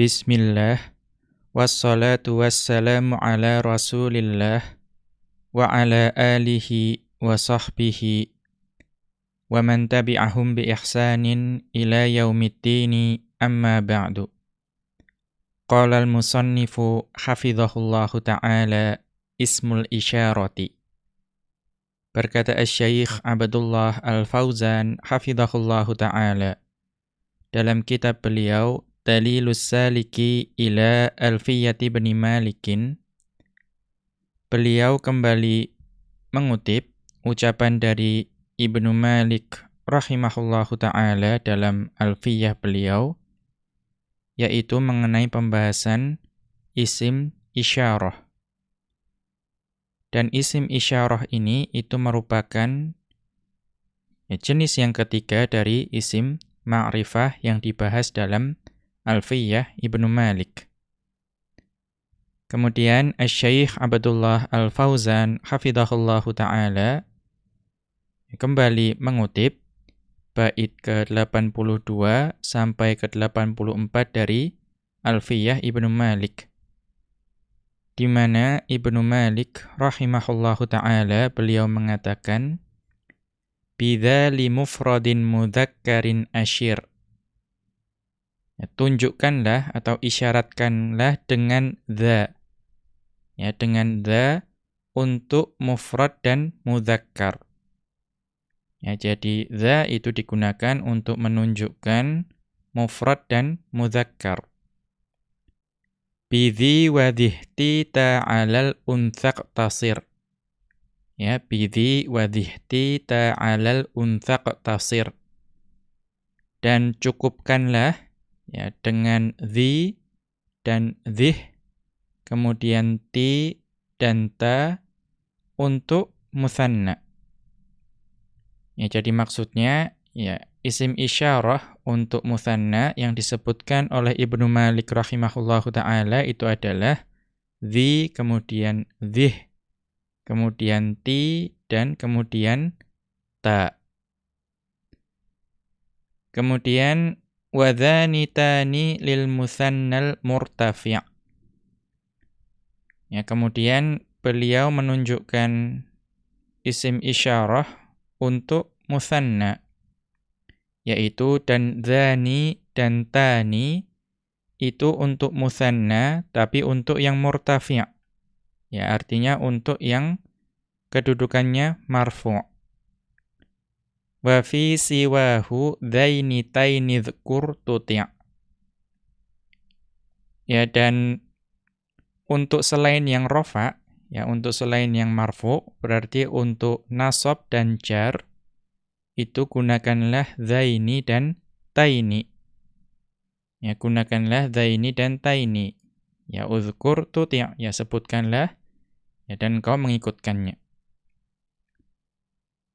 بسم الله والصلاة والسلام على رسول الله وعلى آله وصحبه ومن تبعهم بإحسان إلى يوم الدين أما بعد قال المصنف حفظه الله تعالى اسم الإشارة بركات الشيخ عبد الله الفوزان حفظه الله تعالى Dalam kitab beliau Dalilus Saliki ila Alfiyati bin Malikin beliau kembali mengutip ucapan dari Ibnu Malik rahimahullahu taala dalam Alfiyah beliau yaitu mengenai pembahasan isim isyarah. Dan isim isyarah ini itu merupakan jenis yang ketiga dari isim ma'rifah yang dibahas dalam Alfiyah Ibnu Malik. Kemudian Asy-Syaikh Abdullah Al-Fauzan hafizahullahu taala kembali mengutip bait ke-82 sampai ke-84 dari Alfiyah Ibnu Malik di mana Ibnu Malik rahimahullahu taala beliau mengatakan bidzali mufradin mudzakkarin asyir ya, tunjukkanlah atau isyaratkanlah dengan dza ya dengan dza untuk mufrad dan mudzakkar ya jadi dza itu digunakan untuk menunjukkan mufrad dan mudzakkar Bidhi wadhihti ta'alal unthaq tasir. Ya, bidhi wadhihti ta'alal unthaq tasir. Dan cukupkanlah ya dengan dhi dan dhih kemudian ti dan ta untuk musanna. Ya, jadi maksudnya ya isim isyarah untuk musanna yang disebutkan oleh Ibnu Malik rahimahullahu taala itu adalah dhi kemudian dhih kemudian ti dan kemudian ta. Kemudian wadhanitani lil musannal murtafi'. Ya, kemudian beliau menunjukkan isim isyarah untuk musanna yaitu dan dzani dan tani itu untuk musanna tapi untuk yang murtafi'. Ya, artinya untuk yang kedudukannya marfu'. Wa fi siwahu dzaini taini dzkur tuti'. Ya, dan untuk selain yang rofa, ya untuk selain yang marfu, berarti untuk nasab dan jar, itu gunakanlah zaini dan taini. Ya, gunakanlah zaini dan taini. Ya, uzkur tuti' ya sebutkanlah ya dan kau mengikutkannya.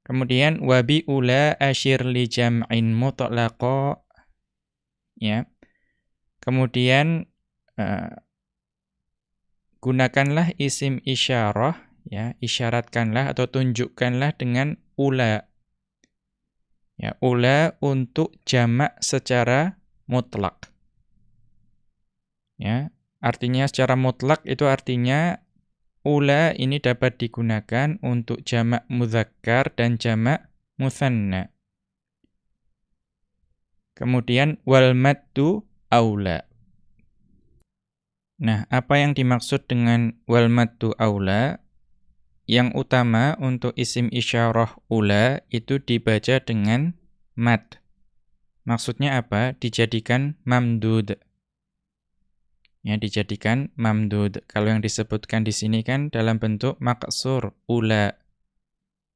Kemudian wabi ula asyir li jam'in mutlaqa ya. Kemudian uh, gunakanlah isim isyarah ya, isyaratkanlah atau tunjukkanlah dengan ula Ya, ula untuk jamak secara mutlak. Ya, artinya secara mutlak itu artinya ula ini dapat digunakan untuk jamak muzakkar dan jamak musanna. Kemudian wal maddu aula. Nah, apa yang dimaksud dengan wal maddu aula? yang utama untuk isim isyarah ula itu dibaca dengan mad. Maksudnya apa? Dijadikan mamdud. Ya, dijadikan mamdud. Kalau yang disebutkan di sini kan dalam bentuk maksur, ula.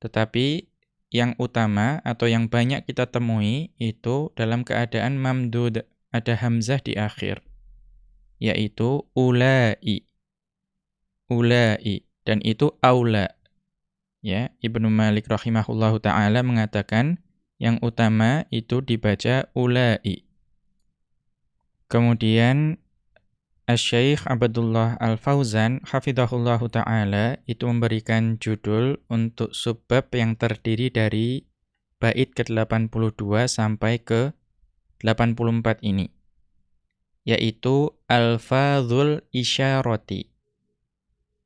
Tetapi yang utama atau yang banyak kita temui itu dalam keadaan mamdud. Ada hamzah di akhir. Yaitu ulai. Ulai dan itu aula. Ya, Ibnu Malik rahimahullahu taala mengatakan yang utama itu dibaca ulai. Kemudian Asy-Syaikh Abdullah Al-Fauzan hafizahullahu taala itu memberikan judul untuk subbab yang terdiri dari bait ke-82 sampai ke 84 ini. yaitu alfadzul isyarati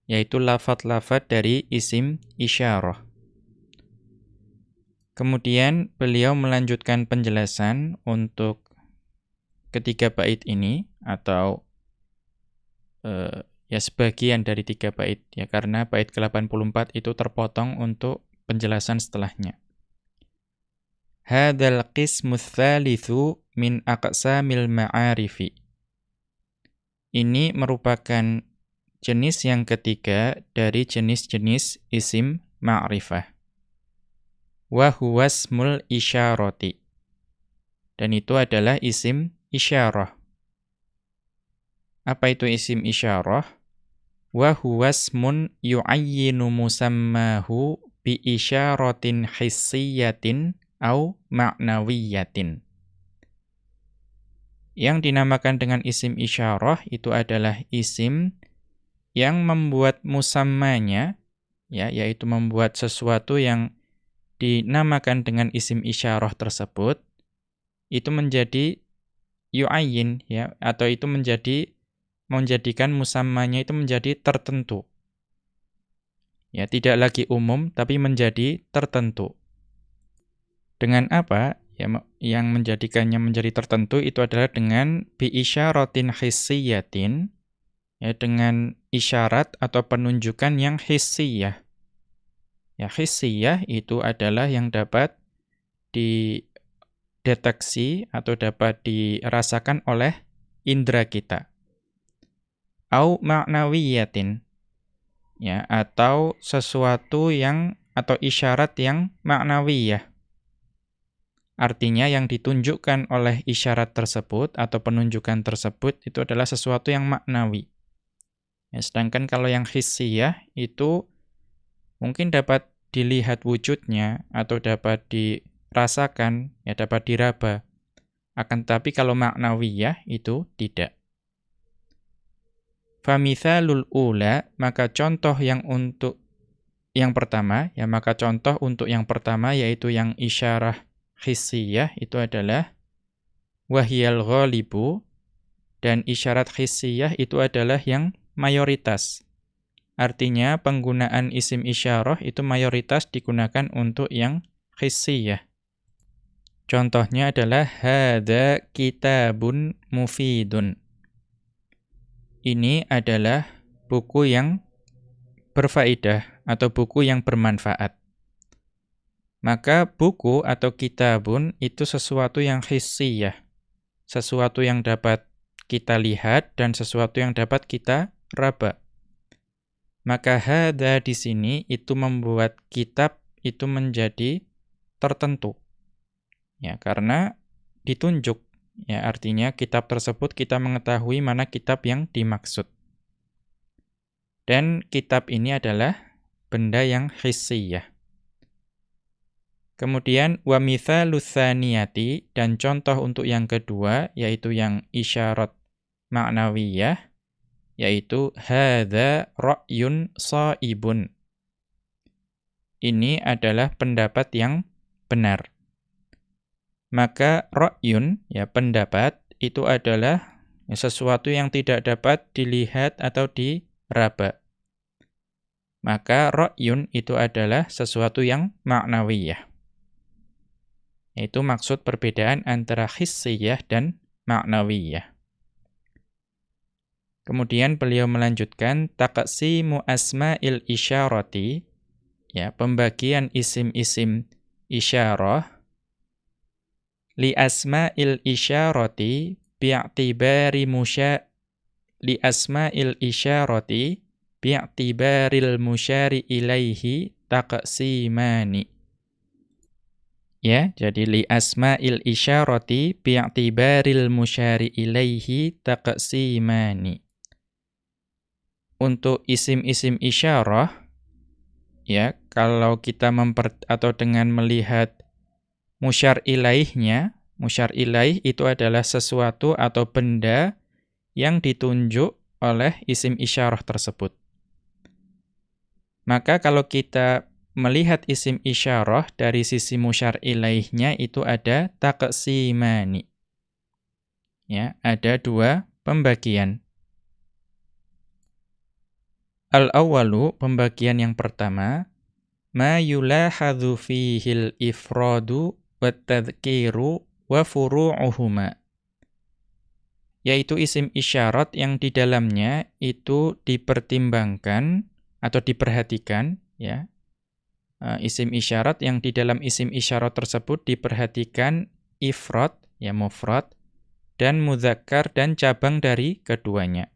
yaitu lafat-lafat dari isim isyarah. Kemudian beliau melanjutkan penjelasan untuk ketiga bait ini atau uh, ya sebagian dari tiga bait ya karena bait ke-84 itu terpotong untuk penjelasan setelahnya. Hadzal qismu tsalitsu min aqsamil ma'arifi. Ini merupakan jenis yang ketiga dari jenis-jenis isim ma'rifah wa huwa ismul isyarati. Dan itu adalah isim isyarah. Apa itu isim isyarah? Wa huwa ismun yu'ayyinu musammahu bi isyaratin hissiyatin au ma'nawiyatin. Yang dinamakan dengan isim isyarah itu adalah isim yang membuat musammanya ya yaitu membuat sesuatu yang dinamakan dengan isim isyarah tersebut itu menjadi yu'ayyin ya atau itu menjadi menjadikan musammanya itu menjadi tertentu. Ya, tidak lagi umum tapi menjadi tertentu. Dengan apa? Ya, yang menjadikannya menjadi tertentu itu adalah dengan bi isyaratin hissiyatin ya dengan isyarat atau penunjukan yang hissiyah. Ya, hissiyah itu adalah yang dapat dideteksi atau dapat dirasakan oleh indera kita. Au ma'nawiyatin. Ya, atau sesuatu yang atau isyarat yang maknawiyah. Artinya yang ditunjukkan oleh isyarat tersebut atau penunjukan tersebut itu adalah sesuatu yang maknawi. Ya, sedangkan kalau yang hissiyah itu mungkin dapat dilihat wujudnya atau dapat dirasakan, ya dapat diraba. Akan tetapi kalau maknawiyah itu tidak. Famithalul ula, maka contoh yang untuk yang pertama, ya maka contoh untuk yang pertama yaitu yang isyarah hissiyah itu adalah wahyal ghalibu dan isyarat hissiyah itu adalah yang mayoritas. Artinya penggunaan isim isyarah itu mayoritas digunakan untuk yang khissiyah. Contohnya adalah hadza kitabun mufidun. Ini adalah buku yang berfaedah atau buku yang bermanfaat. Maka buku atau kitabun itu sesuatu yang hissiyah. Sesuatu yang dapat kita lihat dan sesuatu yang dapat kita raba. Maka hada di sini itu membuat kitab itu menjadi tertentu. Ya, karena ditunjuk. Ya, artinya kitab tersebut kita mengetahui mana kitab yang dimaksud. Dan kitab ini adalah benda yang hissiyah. Kemudian wa mithalu dan contoh untuk yang kedua yaitu yang isyarat maknawiyah yaitu hadza ra'yun saibun. Ini adalah pendapat yang benar. Maka ra'yun ya pendapat itu adalah sesuatu yang tidak dapat dilihat atau diraba. Maka ra'yun itu adalah sesuatu yang maknawiyah. Itu maksud perbedaan antara hissiyah dan maknawiyah. Kemudian beliau melanjutkan taqsimu asma'il isyarati ya pembagian isim-isim isyarah li asma'il isyarati bi'tibari musya li asma'il isyarati bi'tibaril musyari ilaihi taqsimani. Ya, jadi li asma'il isyarati bi'tibaril musyari ilaihi taqsimani. Untuk isim-isim isyarah ya kalau kita memper atau dengan melihat musyar ilaihnya musyar ilaih itu adalah sesuatu atau benda yang ditunjuk oleh isim isyarah tersebut maka kalau kita melihat isim isyarah dari sisi musyar ilaihnya itu ada taqsimani Ya, ada dua pembagian. Al-awwalu, pembagian yang pertama, ma yulahadhu fihil ifradu wa tadhkiru wa furu'uhuma. Yaitu isim isyarat yang di dalamnya itu dipertimbangkan atau diperhatikan, ya. Uh, isim isyarat yang di dalam isim isyarat tersebut diperhatikan ifrad, ya mufrad, dan mudzakkar dan cabang dari keduanya.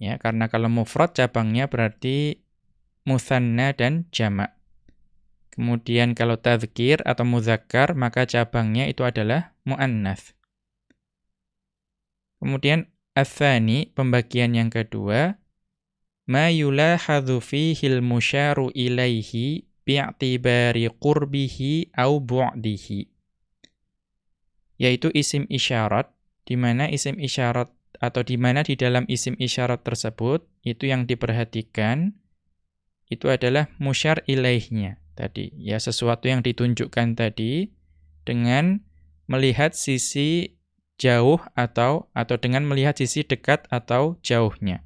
Ya, karena kalau mufrad cabangnya berarti musanna dan jamak. Kemudian kalau tadzkir atau muzakkar maka cabangnya itu adalah muannats. Kemudian atsani pembagian yang kedua ma yulahadhu fihi al-musyaru ilaihi bi'tibari qurbihi au bu'dihi. Yaitu isim isyarat di mana isim isyarat atau di mana di dalam isim isyarat tersebut itu yang diperhatikan itu adalah musyar ilaihnya tadi. Ya, sesuatu yang ditunjukkan tadi dengan melihat sisi jauh atau atau dengan melihat sisi dekat atau jauhnya.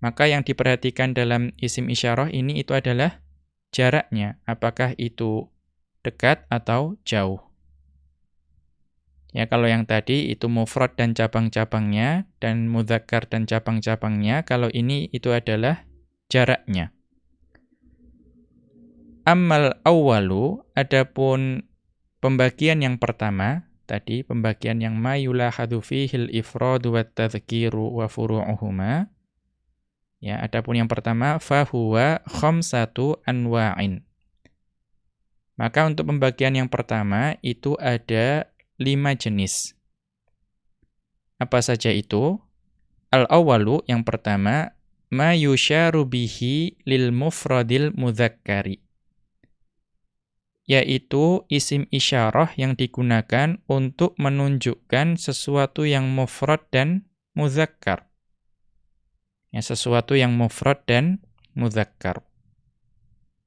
Maka yang diperhatikan dalam isim isyarah ini itu adalah jaraknya, apakah itu dekat atau jauh. Ya, kalau yang tadi itu mufrad dan cabang-cabangnya dan mudzakkar dan cabang-cabangnya, kalau ini itu adalah jaraknya. Ammal awwalu, adapun pembagian yang pertama, tadi pembagian yang mayula hadufihil ifradu wa tadhkiru wa furu'uhuma. Ya, adapun yang pertama fahuwa khamsatu anwa'in. Maka untuk pembagian yang pertama itu ada lima jenis. Apa saja itu? Al-awalu yang pertama ma yusyaru bihi lil mufradil mudzakkari yaitu isim isyarah yang digunakan untuk menunjukkan sesuatu yang mufrad dan muzakkar. Ya, sesuatu yang mufrad dan muzakkar.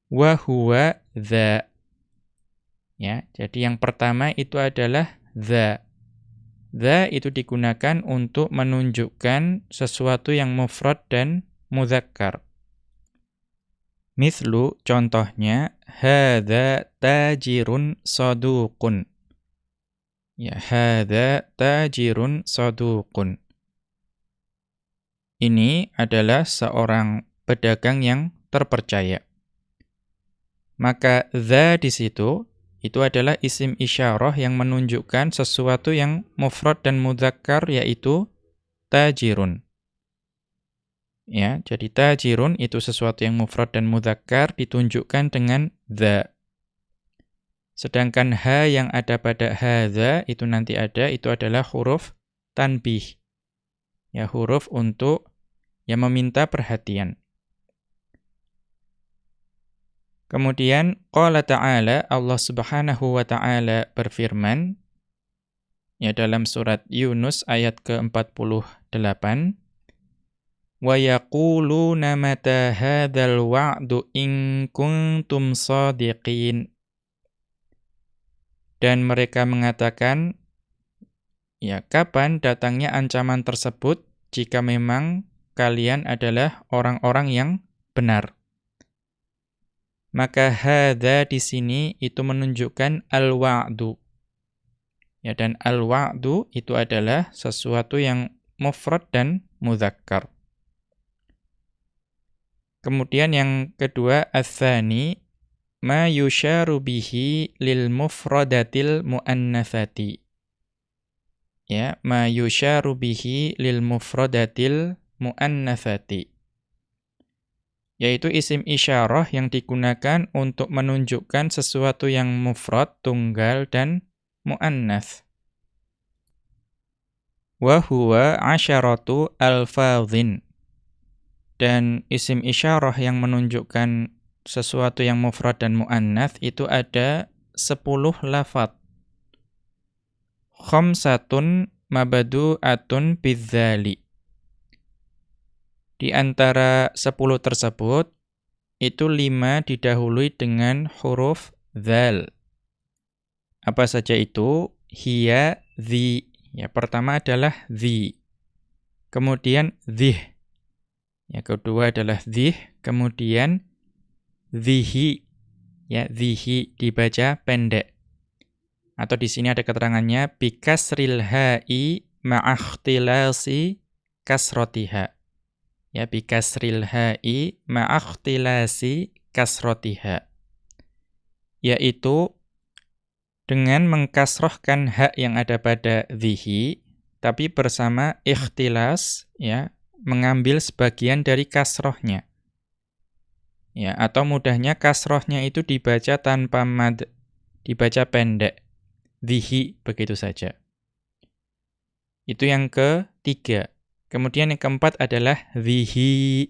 Wa huwa dha. Ya, jadi yang pertama itu adalah dha. Dha itu digunakan untuk menunjukkan sesuatu yang mufrad dan muzakkar. Mithlu contohnya hadza tajirun saduqun. Ya hadza tajirun saduqun. Ini adalah seorang pedagang yang terpercaya. Maka za di situ itu adalah isim isyarah yang menunjukkan sesuatu yang mufrad dan mudzakkar yaitu tajirun. Ya, jadi tajirun itu sesuatu yang mufrad dan mudzakkar ditunjukkan dengan dha. Sedangkan ha yang ada pada hadza itu nanti ada itu adalah huruf tanbih. Ya, huruf untuk yang meminta perhatian. Kemudian qala ta'ala Allah Subhanahu wa taala berfirman ya dalam surat Yunus ayat ke-48 wa yaquluna mata hadzal wa'du in kuntum dan mereka mengatakan ya kapan datangnya ancaman tersebut jika memang kalian adalah orang-orang yang benar? Maka hadza di sini itu menunjukkan al-wa'du. Ya dan al-wa'du itu adalah sesuatu yang mufrad dan mudzakkar Kemudian yang kedua atsani ma yusyaru bihi lil mufradatil muannatsati. Ya, ma yusyaru bihi lil mufradatil muannatsati. Yaitu isim isyarah yang digunakan untuk menunjukkan sesuatu yang mufrad, tunggal dan muannats. Wa huwa asyaratu alfadhin dan isim isyarah yang menunjukkan sesuatu yang mufrad dan muannats itu ada 10 lafat. Khamsatun mabadu'atun bidzali. Di antara 10 tersebut itu 5 didahului dengan huruf dzal. Apa saja itu? Hiya, dhi, Ya, pertama adalah the. Kemudian dhih. Ya, kedua adalah dhih, kemudian dhihi. Ya, dhihi dibaca pendek. Atau di sini ada keterangannya bikasril ha'i ma'akhtilasi kasrotiha. Ya, bikasril ha'i ma'akhtilasi kasrotiha. Yaitu dengan mengkasrohkan hak yang ada pada dhihi, tapi bersama ikhtilas, ya, mengambil sebagian dari kasrohnya. Ya, atau mudahnya kasrohnya itu dibaca tanpa mad, dibaca pendek. Dhihi, begitu saja. Itu yang ketiga. Kemudian yang keempat adalah dhihi.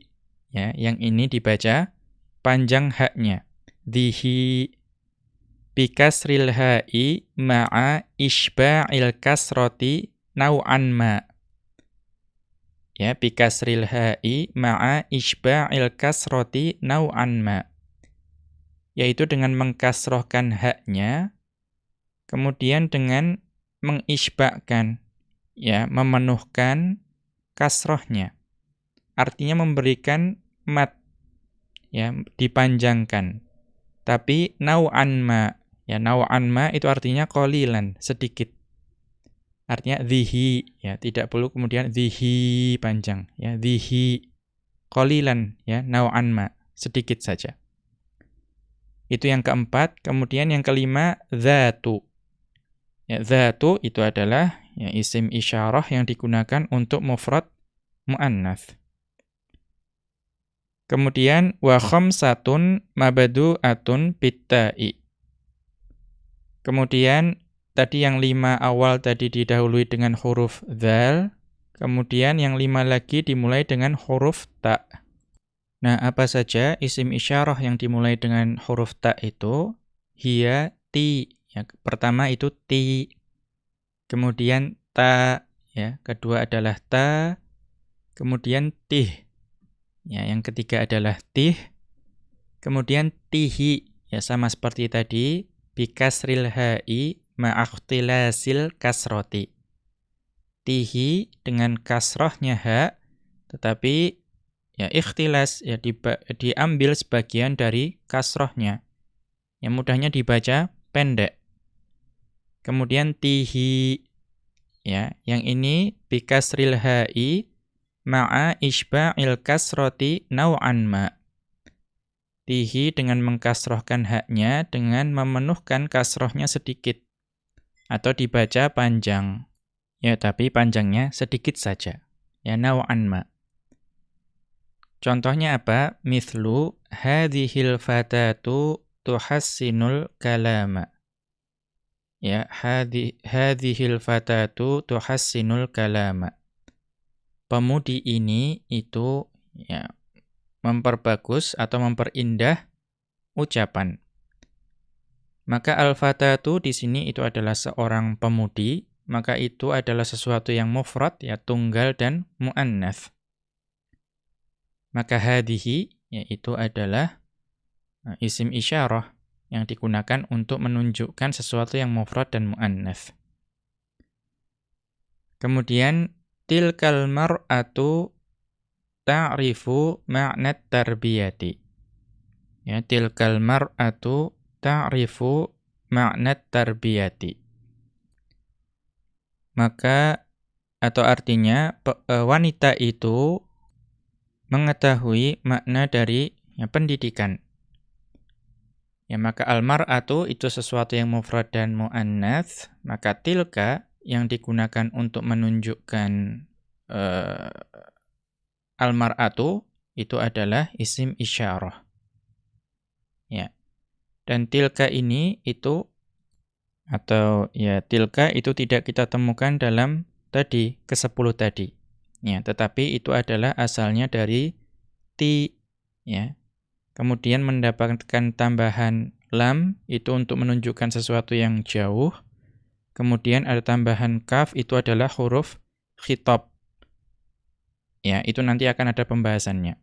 Ya, yang ini dibaca panjang haknya. Dhihi bikasril ha'i ma'a isba'il kasroti nau'an ma. Ya, bikasril ha'i ma'a isba'il kasroti nau'an ma. Yaitu dengan mengkasrohkan haknya, kemudian dengan mengisba'kan, ya, memenuhkan kasrohnya. Artinya memberikan mat, ya, dipanjangkan. Tapi nau'an ma, Ya, naw'an ma itu artinya qalilan, sedikit. Artinya dhihi, ya, tidak perlu kemudian dhihi panjang, ya, dhihi qalilan, ya, naw'an ma, sedikit saja. Itu yang keempat, kemudian yang kelima dzatu. Ya, dzatu itu adalah ya isim isyarah yang digunakan untuk mufrad muannats. Kemudian wa khamsatun mabdu'atun bitta'i. Kemudian tadi yang lima awal tadi didahului dengan huruf zal, kemudian yang lima lagi dimulai dengan huruf ta. Nah, apa saja isim isyarah yang dimulai dengan huruf ta itu? Hia, ti. Ya, pertama itu ti. Kemudian ta, ya. Kedua adalah ta. Kemudian tih. Ya, yang ketiga adalah tih. Kemudian tihi. Ya, sama seperti tadi bikasril ha'i ma'akhtilasil kasroti. Tihi dengan kasrohnya ha, tetapi ya ikhtilas ya di, diambil sebagian dari kasrohnya. Yang mudahnya dibaca pendek. Kemudian tihi ya, yang ini bikasril ha'i ma'a isba'il kasroti nau'an ma' tihi dengan mengkasrohkan haknya dengan memenuhkan kasrohnya sedikit. Atau dibaca panjang. Ya, tapi panjangnya sedikit saja. Ya, naw'an ma. Contohnya apa? Mithlu hadhil fatatu tuhassinul kalama. Ya, hadhi, hadhil fatatu tuhassinul kalama. Pemudi ini itu ya memperbagus atau memperindah ucapan. Maka al-fatatu di sini itu adalah seorang pemudi, maka itu adalah sesuatu yang mufrad ya tunggal dan muannats. Maka hadhihi yaitu adalah uh, isim isyarah yang digunakan untuk menunjukkan sesuatu yang mufrad dan muannats. Kemudian tilkal mar'atu ta'rifu ma'nat tarbiyati. Ya, tilkal mar'atu ta'rifu ma'nat tarbiyati. Maka atau artinya e, wanita itu mengetahui makna dari ya, pendidikan. Ya, maka almar'atu itu sesuatu yang mufrad dan muannats, maka tilka yang digunakan untuk menunjukkan uh, Al-mar'atu itu adalah isim isyarah. Dan tilka ini itu atau ya tilka itu tidak kita temukan dalam tadi ke-10 tadi. Ya, tetapi itu adalah asalnya dari ti ya. Kemudian mendapatkan tambahan lam itu untuk menunjukkan sesuatu yang jauh. Kemudian ada tambahan kaf itu adalah huruf khitab Ya, itu nanti akan ada pembahasannya.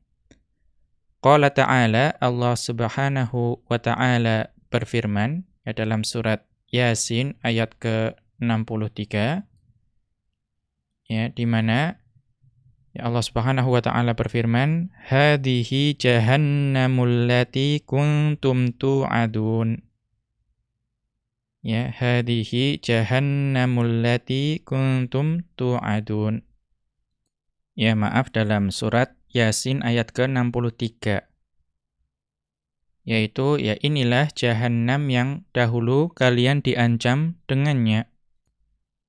Qala ta'ala Allah Subhanahu wa taala berfirman ya dalam surat Yasin ayat ke-63 ya di mana ya Allah Subhanahu wa taala berfirman hadhihi jahannamul lati kuntum tu'adun. Ya hadhihi jahannamul lati kuntum tu'adun. Ya maaf dalam surat Yasin ayat ke-63 yaitu ya inilah jahanam yang dahulu kalian diancam dengannya.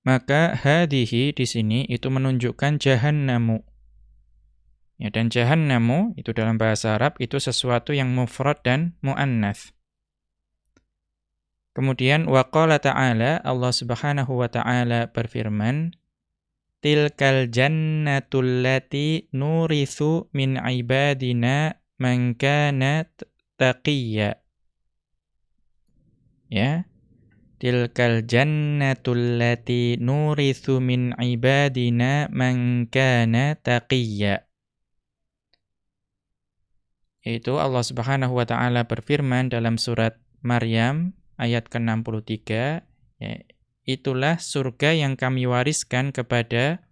Maka hadihi di sini itu menunjukkan jahannamu. Ya, dan jahannamu itu dalam bahasa Arab itu sesuatu yang mufrad dan muannats. Kemudian waqala ta'ala Allah Subhanahu wa taala berfirman Tilkal jannatul lati nurithu min ibadina man kana taqiyya. Ya. Tilkal jannatul lati nurithu min ibadina man kana taqiyya. Yaitu Allah Subhanahu wa taala berfirman dalam surat Maryam ayat ke-63, ya, itulah surga yang kami wariskan kepada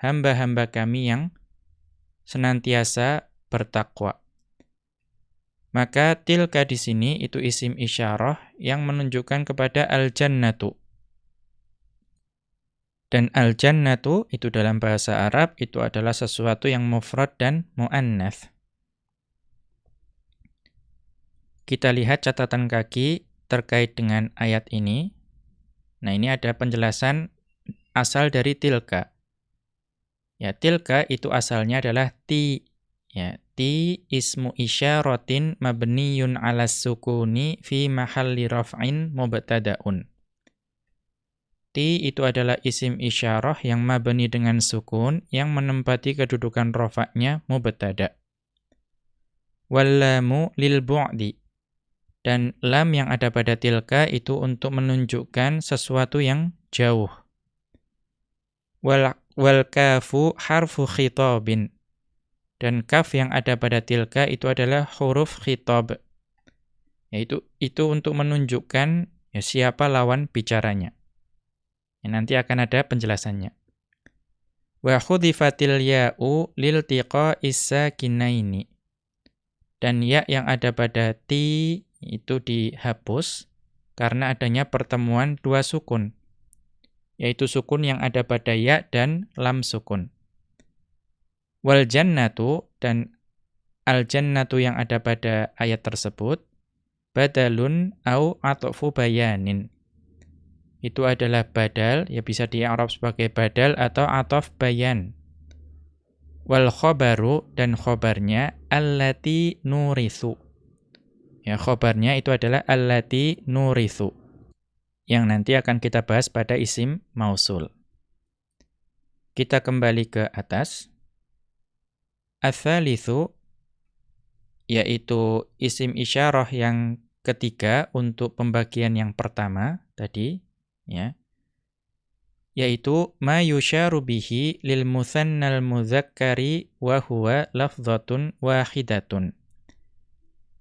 hamba-hamba kami yang senantiasa bertakwa. Maka tilka di sini itu isim isyarah yang menunjukkan kepada al-jannatu. Dan al-jannatu itu dalam bahasa Arab itu adalah sesuatu yang mufrad dan muannats. Kita lihat catatan kaki terkait dengan ayat ini. Nah, ini ada penjelasan asal dari tilka. Ya, tilka itu asalnya adalah ti. Ya, Ti ismu isyaratin mabniyun ala sukuni fi mahalli raf'in mubtada'un. Ti itu adalah isim isyarah yang mabni dengan sukun yang menempati kedudukan rafa'nya mubtada. Wallamu lil bu'di. Dan lam yang ada pada tilka itu untuk menunjukkan sesuatu yang jauh. Wal, wal kafu harfu khitabin dan kaf yang ada pada tilka itu adalah huruf khitab. Yaitu itu untuk menunjukkan ya, siapa lawan bicaranya. Ya, nanti akan ada penjelasannya. Wa khudhifatil ya'u isa kinaini. Dan ya yang ada pada ti itu dihapus karena adanya pertemuan dua sukun. Yaitu sukun yang ada pada ya dan lam sukun. Wal jannatu dan al jannatu yang ada pada ayat tersebut badalun au atfu bayanin. Itu adalah badal, ya bisa di Arab sebagai badal atau atof bayan. Wal khobaru dan khobarnya allati nurithu. Ya, khobarnya itu adalah allati nurithu. Yang nanti akan kita bahas pada isim mausul. Kita kembali ke atas. Atsalitsu yaitu isim isyarah yang ketiga untuk pembagian yang pertama tadi ya yaitu ma yusyaru bihi lil muthannal mudzakkari wa huwa lafdhatun wahidatun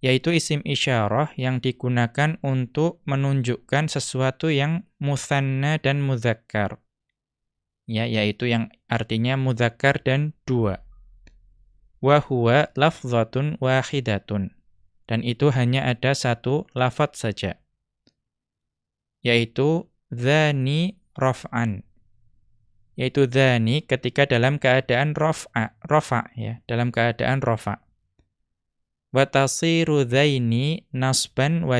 yaitu isim isyarah yang digunakan untuk menunjukkan sesuatu yang muthanna dan mudzakkar ya yaitu yang artinya mudzakkar dan dua wa huwa lafzatun wahidatun. Dan itu hanya ada satu lafat saja. Yaitu dhani raf'an. Yaitu dhani ketika dalam keadaan raf'a, rafa ya, dalam keadaan rafa. Wa tasiru nasban wa.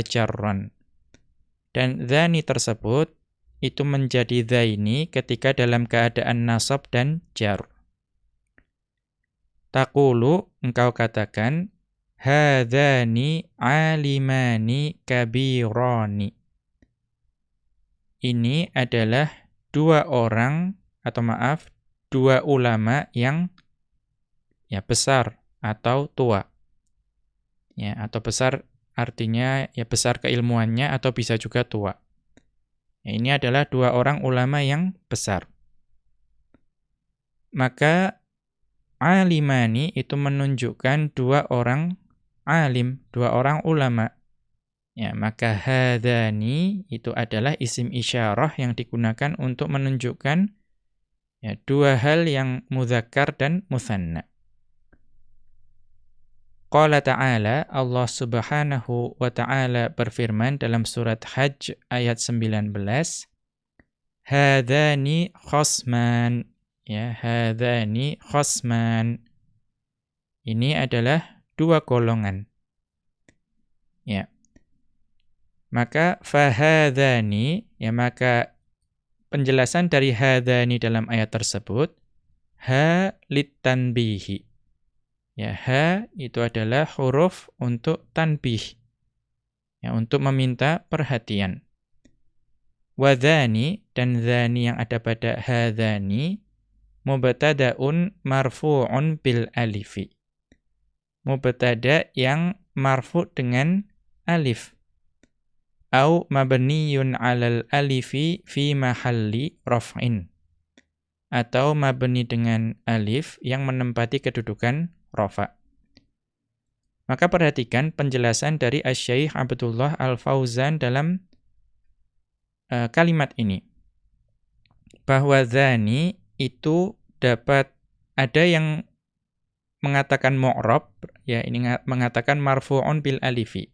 Dan dhani tersebut itu menjadi dhaini ketika dalam keadaan nasab dan jar. Takulu engkau katakan hadzani alimani kabirani. Ini adalah dua orang atau maaf, dua ulama yang ya besar atau tua. Ya, atau besar artinya ya besar keilmuannya atau bisa juga tua. Ya, ini adalah dua orang ulama yang besar. Maka alimani itu menunjukkan dua orang alim, dua orang ulama. Ya, maka hadani itu adalah isim isyarah yang digunakan untuk menunjukkan Ya, dua hal yang muzakkar dan musanna. Qala ta'ala, Allah subhanahu wa ta'ala berfirman dalam surat Hajj ayat 19, Hadhani khosman. Ya, hadhani khosman. Ini adalah dua golongan. Ya. Maka fahadhani, ya maka penjelasan dari hadhani dalam ayat tersebut, ha litanbihi Ya, ha itu adalah huruf untuk tanbih. Ya, untuk meminta perhatian. Wadhani dan dhani yang ada pada hadhani mubtada'un marfu'un bil alifi. Mubtada yang marfu dengan alif. Au mabniyun 'alal alifi fi mahalli raf'in. Atau mabni dengan alif yang menempati kedudukan rofa. Maka perhatikan penjelasan dari Asy-Syaikh Abdullah Al-Fauzan dalam uh, kalimat ini. Bahwa zani itu dapat ada yang mengatakan mu'rab, ya ini mengatakan marfu'un bil alifi.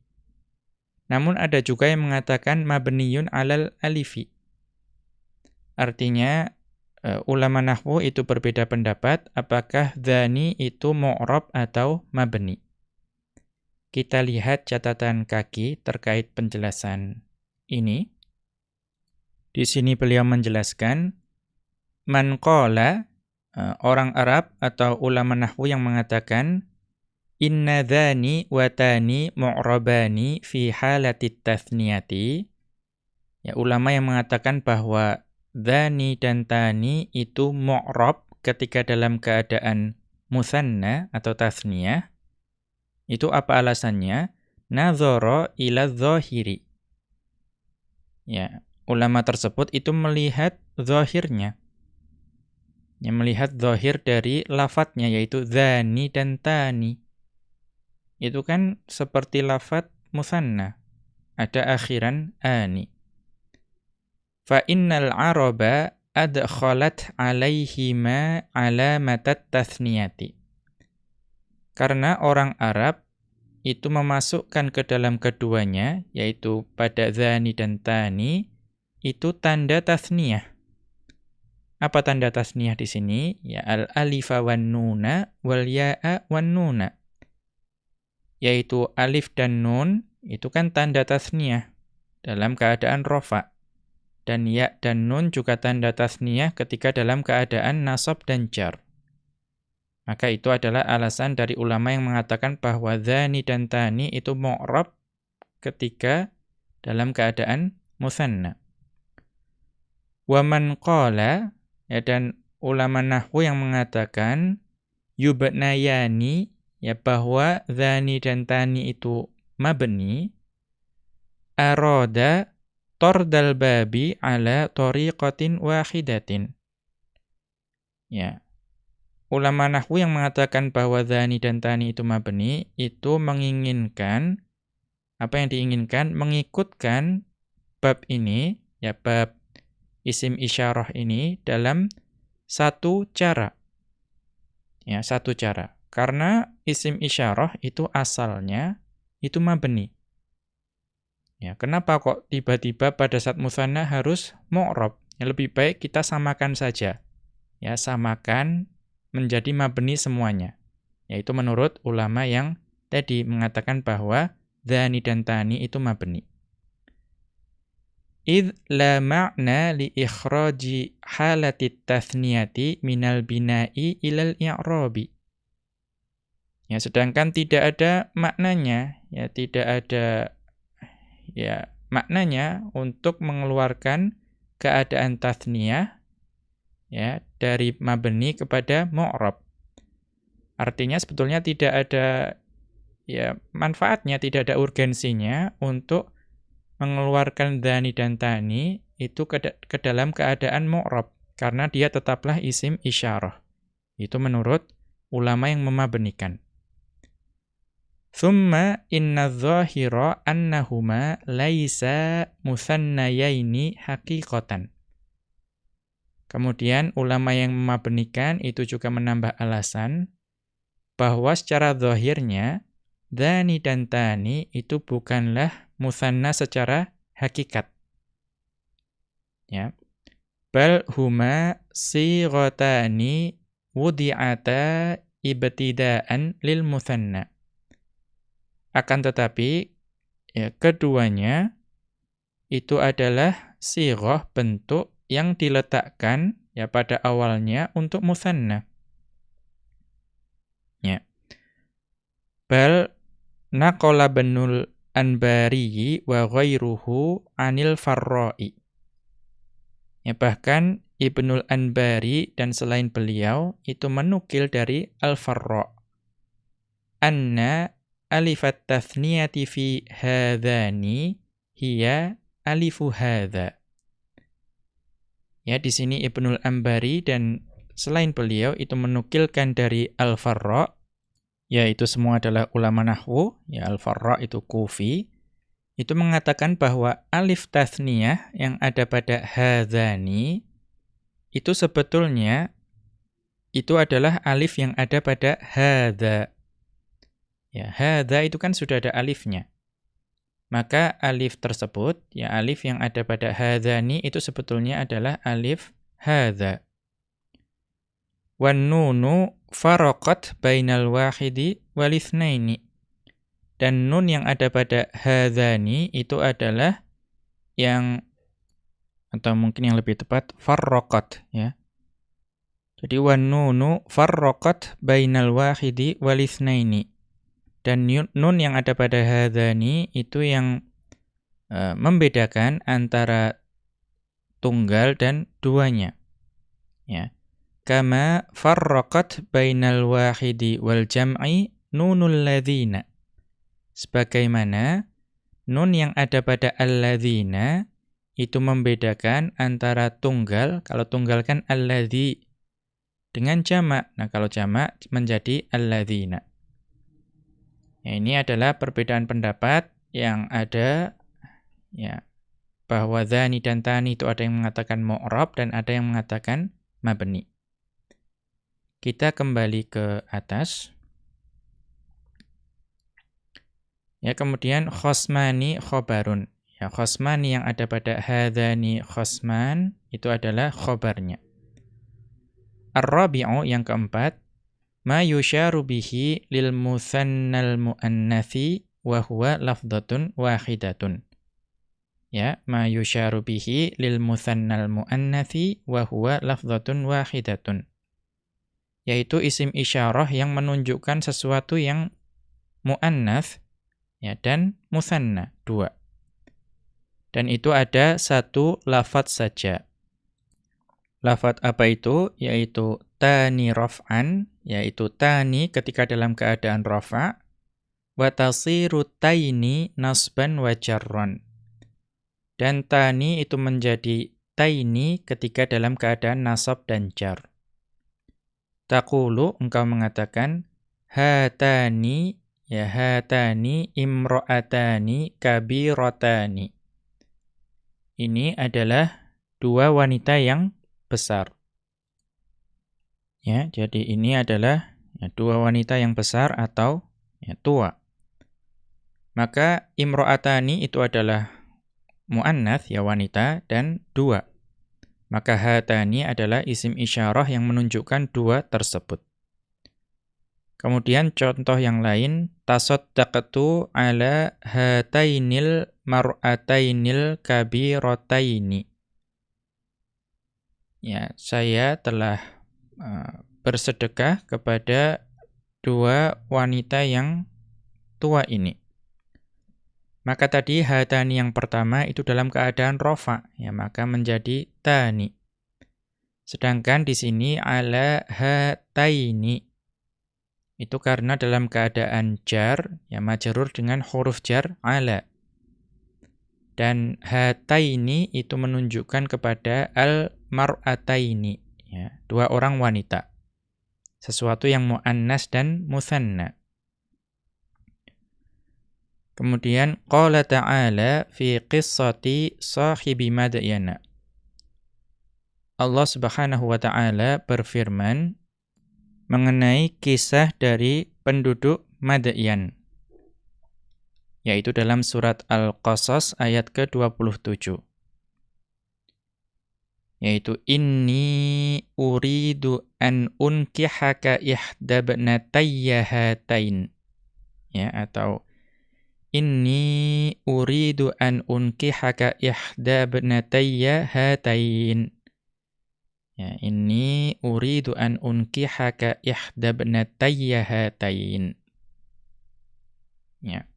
Namun ada juga yang mengatakan mabniyun alal alifi. Artinya uh, ulama nahwu itu berbeda pendapat apakah dhani itu mu'rab atau mabni. Kita lihat catatan kaki terkait penjelasan ini. Di sini beliau menjelaskan man qala uh, orang Arab atau ulama nahwu yang mengatakan inna dhani wa tani mu'rabani fi halatit tathniyati ya ulama yang mengatakan bahwa Dhani dan tani itu mu'rob ketika dalam keadaan musanna atau tasniyah. Itu apa alasannya? Nazoro ila zohiri. Ya, ulama tersebut itu melihat zohirnya. Ya, melihat zohir dari lafadznya yaitu dhani dan tani. Itu kan seperti lafadz musanna. Ada akhiran ani fa araba adkhalat alaihima alamatat tathniyati. Karena orang Arab itu memasukkan ke dalam keduanya, yaitu pada zani dan tani, itu tanda tasniyah. Apa tanda tasniyah di sini? Ya al-alifa wan nuna wal ya'a wan nuna. Yaitu alif dan nun, itu kan tanda tasniyah dalam keadaan rofa dan ya dan nun juga tanda tasniyah ketika dalam keadaan nasab dan jar. Maka itu adalah alasan dari ulama yang mengatakan bahwa dhani dan tani itu mu'rab ketika dalam keadaan musanna. Wa man qala ya dan ulama nahwu yang mengatakan yubnayani ya bahwa dhani dan tani itu mabni arada tordal babi ala tariqatin wahidatin. Ya. Ulama nahwu yang mengatakan bahwa dhani dan tani itu mabni itu menginginkan apa yang diinginkan mengikutkan bab ini ya bab isim isyarah ini dalam satu cara. Ya, satu cara. Karena isim isyarah itu asalnya itu mabni. Ya, kenapa kok tiba-tiba pada saat musanna harus mu'rab? Ya, lebih baik kita samakan saja. Ya, samakan menjadi mabni semuanya. Yaitu menurut ulama yang tadi mengatakan bahwa dhani dan tani itu mabni. Id la ma'na li ikhraji halatit tathniyati minal bina'i ilal i'rabi. Ya, sedangkan tidak ada maknanya, ya tidak ada ya maknanya untuk mengeluarkan keadaan tathniyah ya dari mabni kepada mu'rab. Artinya sebetulnya tidak ada ya manfaatnya, tidak ada urgensinya untuk mengeluarkan dhani dan tani itu ke, ke dalam keadaan mu'rab karena dia tetaplah isim isyarah. Itu menurut ulama yang memabenikan. Thumma inna dhahira annahuma laisa musannayaini haqiqatan. Kemudian ulama yang memabenikan itu juga menambah alasan bahwa secara zahirnya dani dan tani itu bukanlah musanna secara hakikat. Ya. Bal huma sighatani wudi'ata ibtidaan lil musanna. Akan tetapi ya keduanya itu adalah sighah bentuk yang diletakkan ya pada awalnya untuk musanna. Ya. Bal naqala benul anbari wa ghairuhu anil farra'i. Ya bahkan Ibnul Anbari dan selain beliau itu menukil dari Al-Farra. Anna alifat tathniyati fi hadhani hiya alifu hadha. Ya, di sini Ibnul Ambari dan selain beliau itu menukilkan dari Al-Farra, yaitu semua adalah ulama nahwu, ya Al-Farra itu Kufi, itu mengatakan bahwa alif tathniyah yang ada pada hadhani itu sebetulnya itu adalah alif yang ada pada hadha. Ya, hadha itu kan sudah ada alifnya. Maka alif tersebut, ya alif yang ada pada hadhani itu sebetulnya adalah alif hadha. Wan nunu faraqat bainal wahidi wal itsnaini. Dan nun yang ada pada hadhani itu adalah yang atau mungkin yang lebih tepat farraqat ya. Jadi wan nunu farraqat bainal wahidi wal itsnaini. Dan nun yang ada pada hadani itu yang uh, membedakan antara tunggal dan duanya. Ya. Kama farraqat bainal wahidi wal jam'i nunul ladzina. Sebagaimana nun yang ada pada alladzina itu membedakan antara tunggal, kalau tunggal kan alladzi dengan jamak. Nah, kalau jamak menjadi alladzina. Ya, ini adalah perbedaan pendapat yang ada ya bahwa dzani dan tani itu ada yang mengatakan mu'rab dan ada yang mengatakan mabni. Kita kembali ke atas. Ya, kemudian khosmani khobarun. Ya, khosmani yang ada pada hadani khosman itu adalah khobarnya. Ar-rabi'u yang keempat, ma yusyaru bihi lil muthannal muannatsi wa huwa lafdhatun wahidatun. Ya, ma yusyaru bihi lil muthannal muannatsi wa huwa lafdhatun wahidatun. Yaitu isim isyarah yang menunjukkan sesuatu yang muannats ya dan musanna dua. Dan itu ada satu lafat saja. Lafat apa itu? Yaitu tani raf'an yaitu tani ketika dalam keadaan rafa wa tasiru taini nasban wa jarran. Dan tani itu menjadi taini ketika dalam keadaan nasab dan jar. Taqulu engkau mengatakan hatani ya hatani imra'atani kabiratani. Ini adalah dua wanita yang besar. Ya, jadi ini adalah ya, dua wanita yang besar atau ya, tua. Maka imro'atani itu adalah mu'annath, ya wanita, dan dua. Maka hatani adalah isim isyarah yang menunjukkan dua tersebut. Kemudian contoh yang lain, tasaddaqtu ala hatainil mar'atainil kabirataini. Ya, saya telah Eh, bersedekah kepada dua wanita yang tua ini. Maka tadi hatani yang pertama itu dalam keadaan rofa, ya maka menjadi tani. Sedangkan di sini ala hataini itu karena dalam keadaan jar, ya majrur dengan huruf jar ala. Dan hataini itu menunjukkan kepada al mar'ataini ya, dua orang wanita. Sesuatu yang muannas dan musanna. Kemudian qala ta'ala fi qissati sahibi Madyana. Allah Subhanahu wa taala berfirman mengenai kisah dari penduduk Madyan yaitu dalam surat Al-Qasas ayat ke-27 yaitu inni uridu an unkihaka ihdabnatayya hatain ya atau inni uridu an unkihaka ihdabnatayya hatain ya inni uridu an unkihaka ihdabnatayya hatain ya.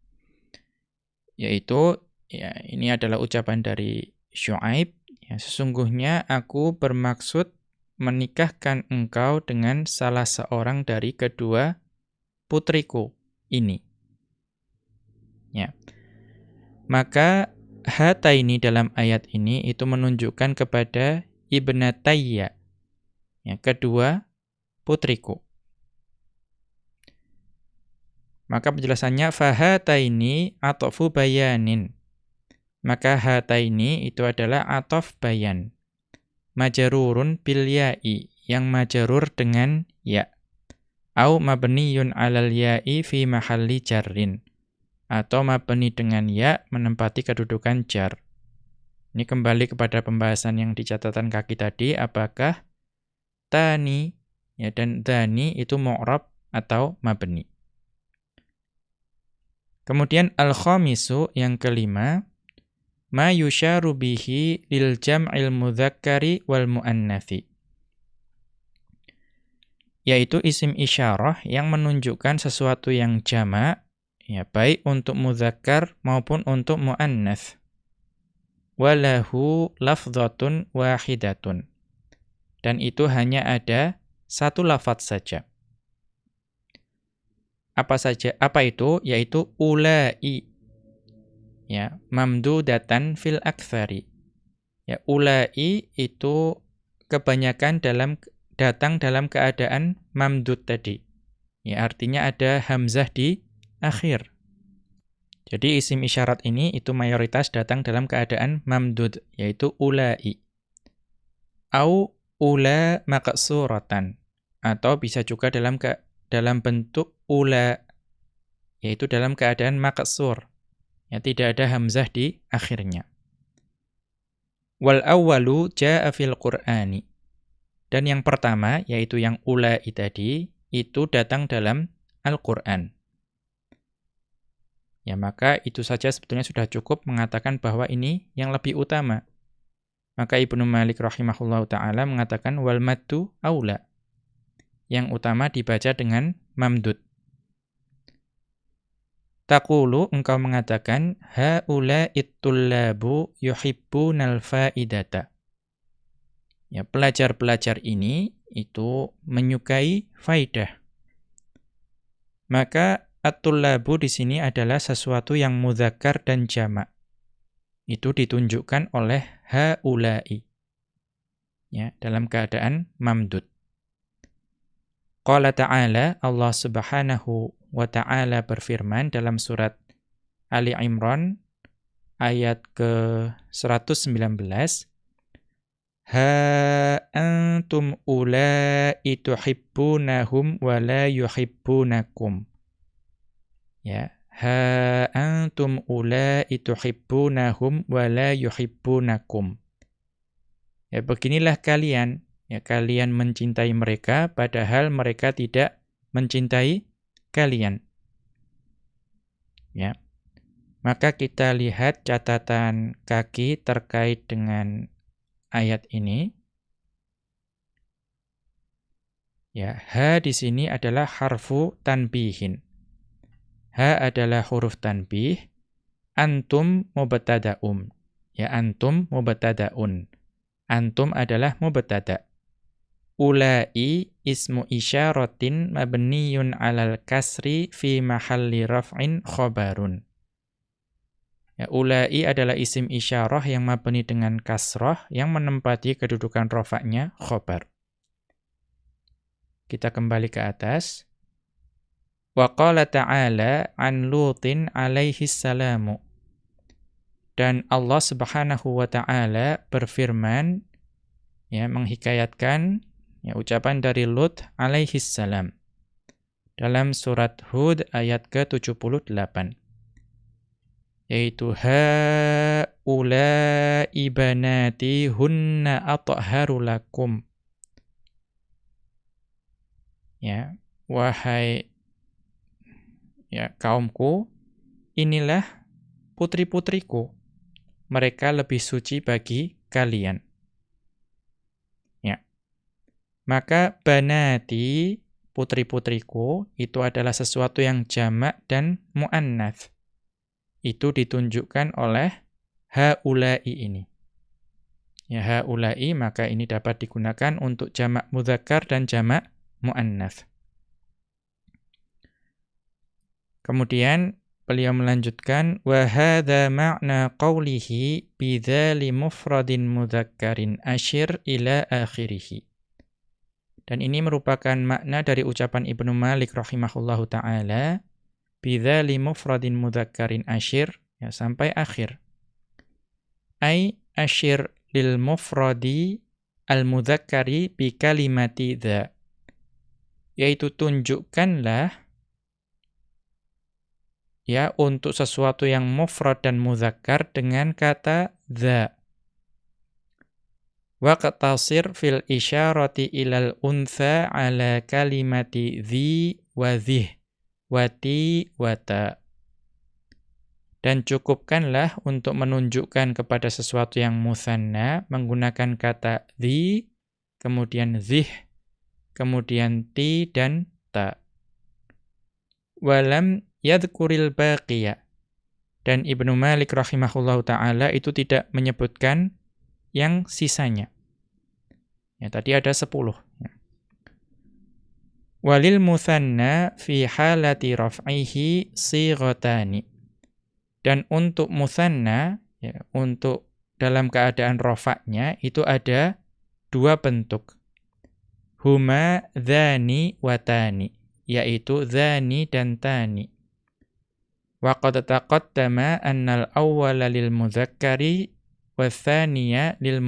Yaitu ya ini adalah ucapan dari Syuaib Ya, sesungguhnya aku bermaksud menikahkan engkau dengan salah seorang dari kedua putriku ini. Ya. Maka hata ini dalam ayat ini itu menunjukkan kepada ibnatayya. Ya, kedua putriku. Maka penjelasannya fahata ini atofu bayanin. Maka hataini itu adalah atof bayan. Majarurun bil ya'i, yang majarur dengan ya. Au mabniyun alal ya'i fi mahalli jarrin. Atau mabni dengan ya menempati kedudukan jar. Ini kembali kepada pembahasan yang di catatan kaki tadi, apakah tani ya dan dani itu mu'rab atau mabni. Kemudian al-khamisu yang kelima, ma yusyaru bihi lil jam'il mudzakkari wal muannatsi yaitu isim isyarah yang menunjukkan sesuatu yang jamak ya baik untuk mudzakkar maupun untuk muannats walahu lafdhatun wahidatun. Dan itu hanya ada satu lafaz saja. Apa saja apa itu? Yaitu ulai ya mamdudatan fil aktsari. Ya ulai itu kebanyakan dalam datang dalam keadaan mamdud tadi. Ya artinya ada hamzah di akhir. Jadi isim isyarat ini itu mayoritas datang dalam keadaan mamdud yaitu ulai. Au ula maqsuratan atau bisa juga dalam ke, dalam bentuk ula yaitu dalam keadaan maqsur Ya, tidak ada hamzah di akhirnya. Wal awwalu jaa fil Qur'ani. Dan yang pertama yaitu yang ulai tadi itu datang dalam Al-Qur'an. Ya maka itu saja sebetulnya sudah cukup mengatakan bahwa ini yang lebih utama. Maka Ibnu Malik rahimahullahu taala mengatakan wal maddu aula. Yang utama dibaca dengan mamdud. Takulu engkau mengatakan haula ittullabu yuhibbunal faidata. Ya, pelajar-pelajar ini itu menyukai faidah. Maka at-tullabu di sini adalah sesuatu yang mudzakkar dan jamak. Itu ditunjukkan oleh haula'i. Ya, dalam keadaan mamdud. Qala ta'ala Allah Subhanahu wa ta'ala berfirman dalam surat Ali Imran ayat ke-119 Ha antum ulai tuhibbunahum wa la yuhibbunakum. Ya Ha antum ulai tuhibbunahum wa la yuhibbunakum. Ya beginilah kalian. Ya kalian mencintai mereka padahal mereka tidak mencintai kalian. Ya. Maka kita lihat catatan kaki terkait dengan ayat ini. Ya, ha di sini adalah harfu tanbihin. Ha adalah huruf tanbih. Antum mubtada'um. Ya, antum mubtada'un. Antum adalah mubtada'. Ulai ismu isyaratin mabniyun alal kasri fi mahalli raf'in khobarun. Ya, ulai adalah isim isyarah yang mabni dengan kasrah yang menempati kedudukan rofaknya khobar. Kita kembali ke atas. Wa qala ta'ala an Lutin alaihi salamu. Dan Allah Subhanahu wa taala berfirman ya menghikayatkan ya ucapan dari Lut alaihi salam. Dalam surat Hud ayat ke-78. Yaitu ula ibanati hunna atharu lakum. Ya wahai ya kaumku inilah putri-putriku. Mereka lebih suci bagi kalian ya maka banati putri-putriku itu adalah sesuatu yang jamak dan muannats. Itu ditunjukkan oleh haulai ini. Ya haulai maka ini dapat digunakan untuk jamak mudzakkar dan jamak muannats. Kemudian beliau melanjutkan wa hadza ma'na qawlihi bidzali mufradin mudzakkarin asyir ila akhirih. Dan ini merupakan makna dari ucapan Ibnu Malik rahimahullahu taala bidzali mufradin mudzakkarin asyir ya sampai akhir. Ai asyir lil mufradi al mudzakkari bi kalimati dza. Yaitu tunjukkanlah ya untuk sesuatu yang mufrad dan muzakkar dengan kata dza wa qatasir fil isyarati ilal untha ala kalimati dhi wa dhih wati wata dan cukupkanlah untuk menunjukkan kepada sesuatu yang musanna menggunakan kata dhi kemudian zih kemudian ti dan ta. Walam yadhkuril baqiya. Dan Ibnu Malik rahimahullahu taala itu tidak menyebutkan yang sisanya. Ya, tadi ada sepuluh. Ya. Walil muthanna fi halati raf'ihi sighatani. Dan untuk muthanna, ya, untuk dalam keadaan rofaknya, itu ada dua bentuk. Huma dhani watani, yaitu dhani dan tani. Wa qad taqaddama annal awwala lil muzakkari lil.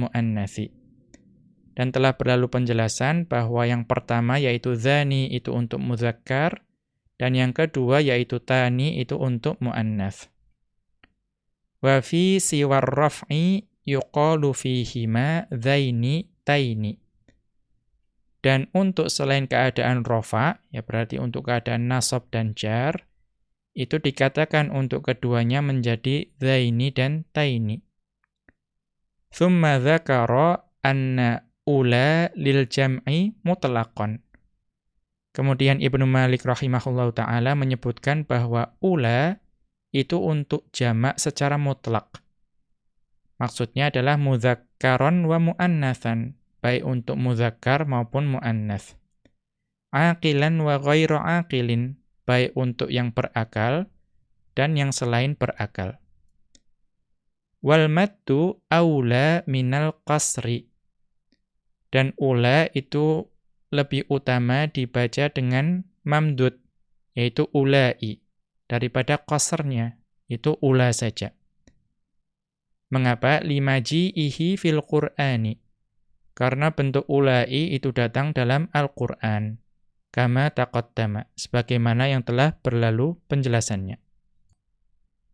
Dan telah berlalu penjelasan bahwa yang pertama yaitu zani itu untuk muzakkar dan yang kedua yaitu tani itu untuk muannats. Wa fi siwar raf'i yuqalu fihima dzaini taini. Dan untuk selain keadaan rofa, ya berarti untuk keadaan nasab dan jar, itu dikatakan untuk keduanya menjadi zaini dan taini. Thumma dzakara anna ula lil jam'i mutlaqan. Kemudian Ibnu Malik rahimahullahu taala menyebutkan bahwa ula itu untuk jamak secara mutlak. Maksudnya adalah mudzakkaron wa muannatsan, baik untuk muzakkar maupun muannats. Aqilan wa ghairu aqilin, baik untuk yang berakal dan yang selain berakal. Wal mattu aula minal qasri. Dan ula itu lebih utama dibaca dengan mamdud, yaitu ulai, daripada qasrnya, itu ula saja. Mengapa? Limaji'ihi fil Qur'ani. Karena bentuk ulai itu datang dalam Al-Qur'an. Kama taqaddama, sebagaimana yang telah berlalu penjelasannya.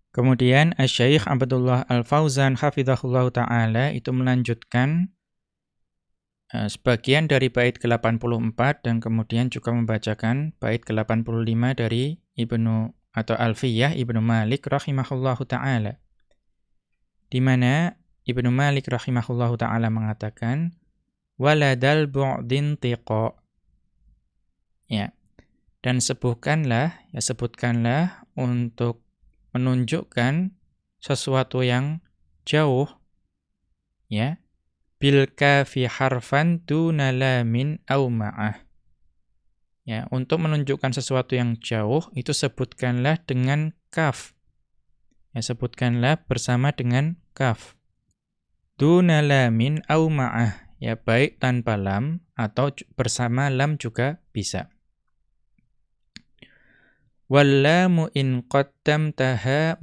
Kemudian Asy-Syaikh Abdullah Al-Fauzan hafizahullah taala itu melanjutkan uh, sebagian dari bait ke-84 dan kemudian juga membacakan bait ke-85 dari Ibnu atau Alfiyah Ibnu Malik rahimahullahu taala. Di mana Ibnu Malik rahimahullahu taala mengatakan waladal bu'din tiqa. Ya. Dan sebutkanlah, ya sebutkanlah untuk menunjukkan sesuatu yang jauh ya. Bil kafi harfan duna lamin au ma'ah. Ya untuk menunjukkan sesuatu yang jauh itu sebutkanlah dengan kaf. Ya sebutkanlah bersama dengan kaf. Duna lamin au ma'ah. Ya baik tanpa lam atau bersama lam juga bisa Wallamu in qaddamtaha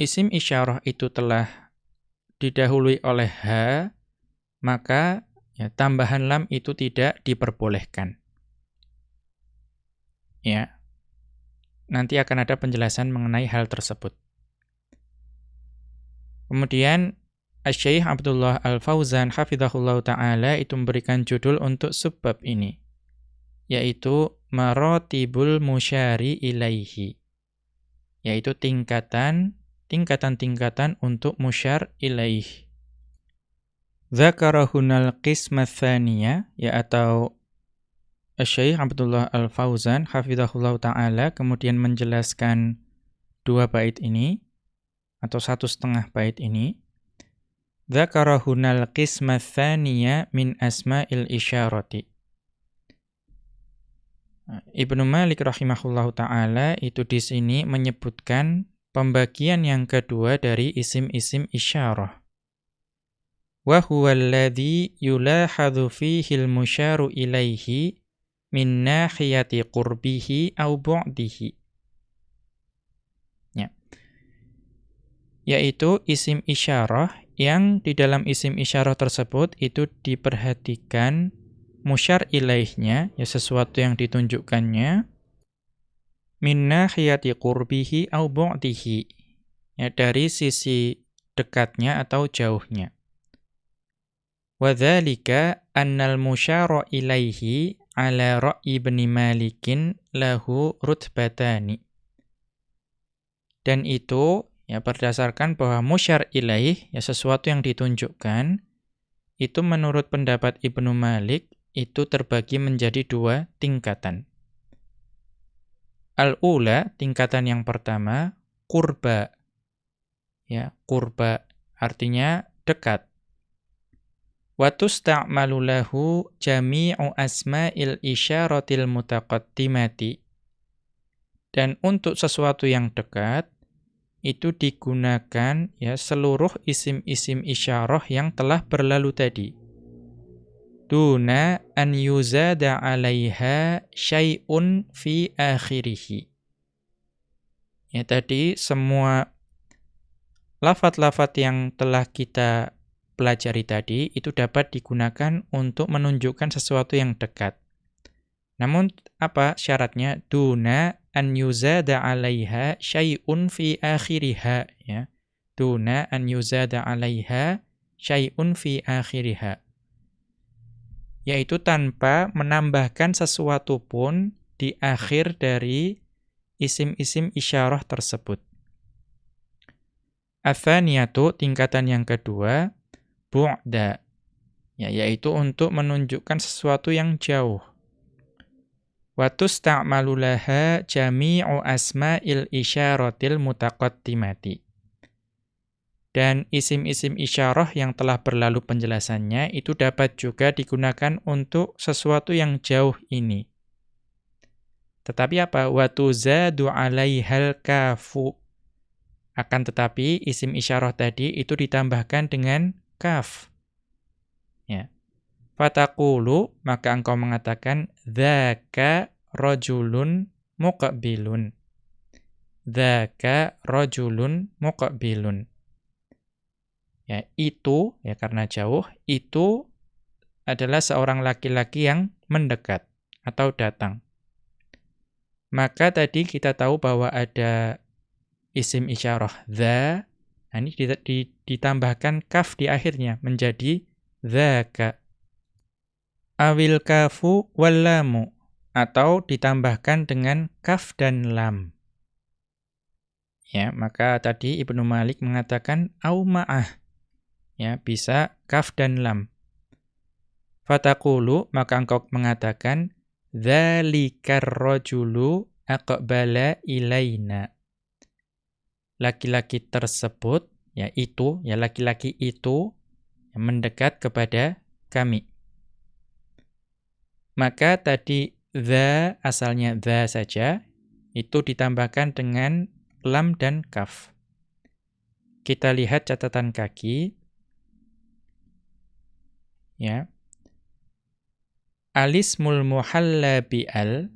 isim isyarah itu telah didahului oleh ha, maka ya, tambahan lam itu tidak diperbolehkan. Ya. Nanti akan ada penjelasan mengenai hal tersebut. Kemudian Syekh Abdullah Al-Fauzan hafizahullah taala itu memberikan judul untuk sebab ini yaitu maratibul musyari ilaihi yaitu tingkatan tingkatan-tingkatan untuk musyar ilaih. Zakarahunal qisma thaniya, ya atau Syekh Abdullah Al-Fauzan hafizahullah taala kemudian menjelaskan dua bait ini atau satu setengah bait ini. Zakarahunal qisma thaniya min asma'il isyarati. Ibnu Malik rahimahullahu taala itu di sini menyebutkan pembagian yang kedua dari isim-isim isyarah. Wa huwa alladhi yulahadhu fihi al-musyaru ilaihi min nahiyati qurbihi au bu'dihi. Ya. Yaitu isim isyarah yang di dalam isim isyarah tersebut itu diperhatikan musyar ilaihnya, ya sesuatu yang ditunjukkannya, min nahiyati qurbihi au bu'dihi ya dari sisi dekatnya atau jauhnya. Wa dzalika annal musyara ilaihi ala ra'yi ibn malikin lahu rutbatani. Dan itu ya berdasarkan bahwa musyar ilaih ya sesuatu yang ditunjukkan itu menurut pendapat Ibnu Malik itu terbagi menjadi dua tingkatan Al-ula, tingkatan yang pertama, kurba. Ya, kurba artinya dekat. Wa tusta'malu lahu jami'u asma'il isyaratil mutaqaddimati. Dan untuk sesuatu yang dekat itu digunakan ya seluruh isim-isim isyarah yang telah berlalu tadi duna an yuzada 'alaiha syai'un fi akhirih. Ya tadi semua lafat-lafat yang telah kita pelajari tadi itu dapat digunakan untuk menunjukkan sesuatu yang dekat. Namun apa syaratnya? Duna an yuzada 'alaiha syai'un fi akhiriha ya. Duna an yuzada 'alaiha syai'un fi akhiriha yaitu tanpa menambahkan sesuatu pun di akhir dari isim-isim isyarah tersebut. Athaniyatu, tingkatan yang kedua, bu'da, ya, yaitu untuk menunjukkan sesuatu yang jauh. Watusta'malu laha jami'u asma'il isyaratil mutaqaddimati. Dan isim-isim isyarah yang telah berlalu penjelasannya itu dapat juga digunakan untuk sesuatu yang jauh ini. Tetapi apa? Watuzadu alaihal kafu. Akan tetapi isim isyarah tadi itu ditambahkan dengan kaf. Ya. Fatakulu, maka engkau mengatakan, Dhaka rojulun muqabilun. Dhaka rojulun muqabilun ya itu ya karena jauh itu adalah seorang laki-laki yang mendekat atau datang. Maka tadi kita tahu bahwa ada isim isyarah dha, nah ini ditambahkan kaf di akhirnya menjadi dzaka. Awil kafu wallamu atau ditambahkan dengan kaf dan lam. Ya, maka tadi Ibnu Malik mengatakan au ma'ah ya bisa kaf dan lam. Fatakulu maka engkau mengatakan dzalikar rajulu aqbala ilaina. Laki-laki tersebut ya itu ya laki-laki itu mendekat kepada kami. Maka tadi dza asalnya dza saja itu ditambahkan dengan lam dan kaf. Kita lihat catatan kaki ya alismul muhalla bi al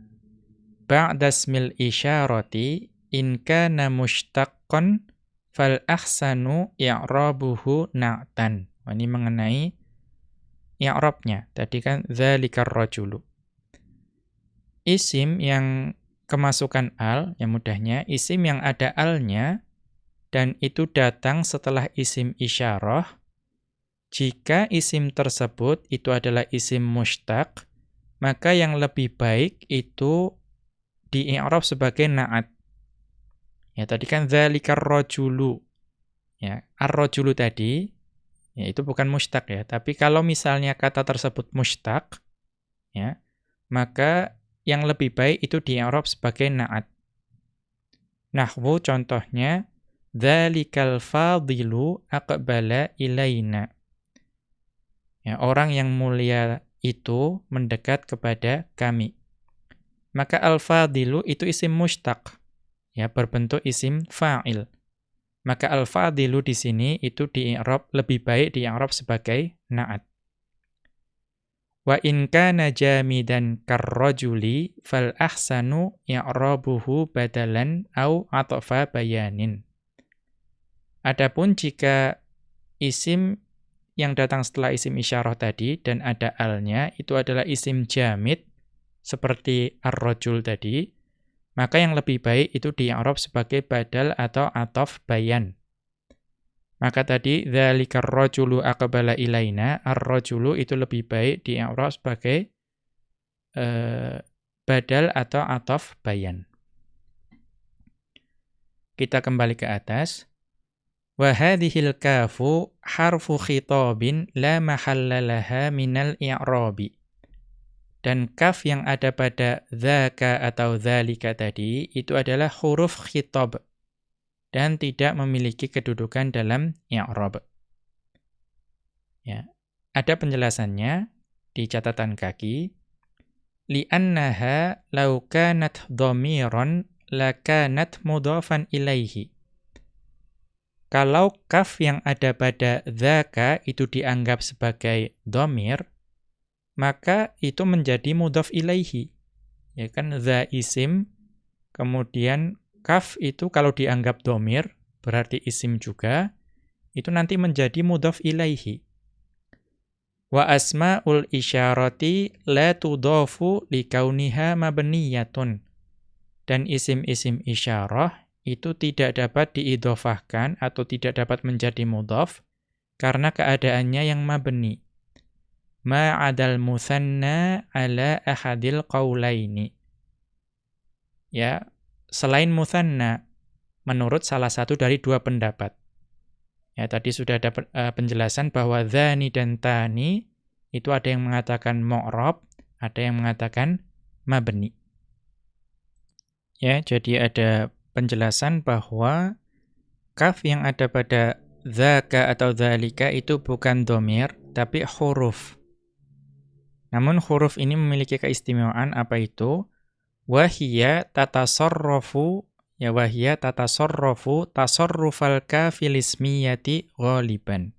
ba'da ismil isyarati in kana mushtaqqan fal ahsanu i'rabuhu na'tan. Ini mengenai i'rabnya. Tadi kan dzalikar rajulu. Isim yang kemasukan al, yang mudahnya, isim yang ada alnya, dan itu datang setelah isim isyarah, jika isim tersebut itu adalah isim mushtaq, maka yang lebih baik itu di i'rab sebagai na'at. Ya, tadi kan dzalikar rajulu. Ya, ar-rajulu tadi ya itu bukan mushtaq ya, tapi kalau misalnya kata tersebut mushtaq ya, maka yang lebih baik itu di i'rab sebagai na'at. Nahwu contohnya dzalikal fadilu aqbala ilaina. Ya, orang yang mulia itu mendekat kepada kami. Maka al-fadilu itu isim mushtaq ya berbentuk isim fa'il. Maka al-fadilu di sini itu di i'rab lebih baik di i'rab sebagai na'at. Wa in kana jamidan karrajuli fal ahsanu i'rabuhu badalan au atfa bayanin. Adapun jika isim yang datang setelah isim isyarah tadi dan ada alnya itu adalah isim jamid seperti ar-rajul tadi, maka yang lebih baik itu di Arab sebagai badal atau atof bayan. Maka tadi dzalikar rajulu aqbala ilaina, ar-rajulu itu lebih baik di Arab sebagai uh, badal atau atof bayan. Kita kembali ke atas. Wa hadhil kafu harfu khitabin la mahalla laha minal i'rabi. Dan kaf yang ada pada dhaka atau dhalika tadi, itu adalah huruf khitab. Dan tidak memiliki kedudukan dalam i'rab. Ya. Ada penjelasannya di catatan kaki. Li'annaha law kanat dhamiran lakanat mudhafan ilaihi. Kalau kaf yang ada pada dhaka itu dianggap sebagai dhamir, maka itu menjadi mudhaf ilaihi. Ya kan za isim kemudian kaf itu kalau dianggap domir berarti isim juga itu nanti menjadi mudhaf ilaihi. Wa asmaul isyarati la tudhafu likauniha mabniyatun. Dan isim-isim isyarah itu tidak dapat diidhofahkan atau tidak dapat menjadi mudhaf karena keadaannya yang mabni ma'adal musanna ala ahadil qawlaini. Ya, selain musanna menurut salah satu dari dua pendapat. Ya, tadi sudah ada uh, penjelasan bahwa dhani dan tani itu ada yang mengatakan mu'rab, ada yang mengatakan mabni. Ya, jadi ada penjelasan bahwa kaf yang ada pada dzaka atau dzalika itu bukan domir, tapi huruf. Namun huruf ini memiliki keistimewaan apa itu? Wahia tatasarrafu ya wahia tatasarrafu tasarrufal kafil ismiyati ghaliban.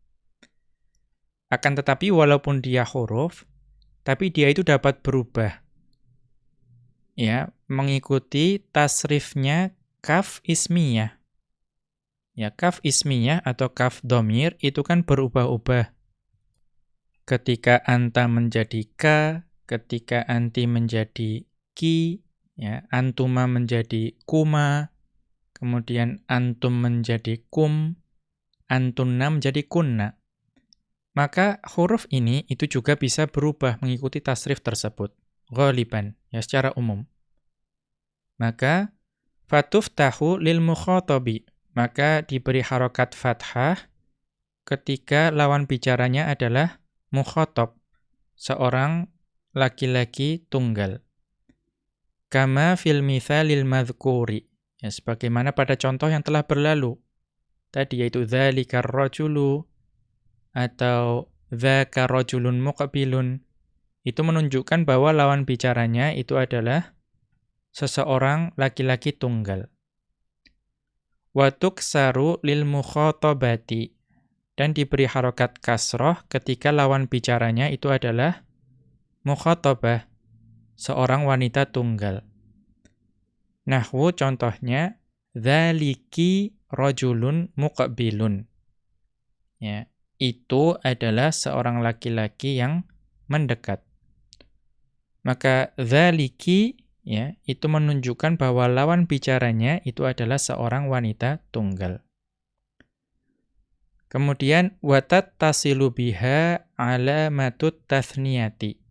Akan tetapi walaupun dia huruf, tapi dia itu dapat berubah. Ya, mengikuti tasrifnya kaf ismiyah. Ya, kaf ismiyah atau kaf domir itu kan berubah-ubah ketika anta menjadi ka, ketika anti menjadi ki, ya, antuma menjadi kuma, kemudian antum menjadi kum, antunna menjadi kunna. Maka huruf ini itu juga bisa berubah mengikuti tasrif tersebut. Ghaliban, ya secara umum. Maka fatuftahu lil mukhatabi, maka diberi harokat fathah ketika lawan bicaranya adalah mukhatab, seorang laki-laki tunggal. Kama fil mithalil madhkuri. Ya, sebagaimana pada contoh yang telah berlalu. Tadi yaitu dzalikar rajulu atau dzaka rajulun muqbilun. Itu menunjukkan bahwa lawan bicaranya itu adalah seseorang laki-laki tunggal. Watuk saru lil mukhatabati dan diberi harokat kasroh ketika lawan bicaranya itu adalah mukhatabah, seorang wanita tunggal. Nahwu contohnya, Dzaliki rajulun muqbilun. Ya, itu adalah seorang laki-laki yang mendekat. Maka zaliki ya, itu menunjukkan bahwa lawan bicaranya itu adalah seorang wanita tunggal. Kemudian watat tasilu biha alamatut tathniyati.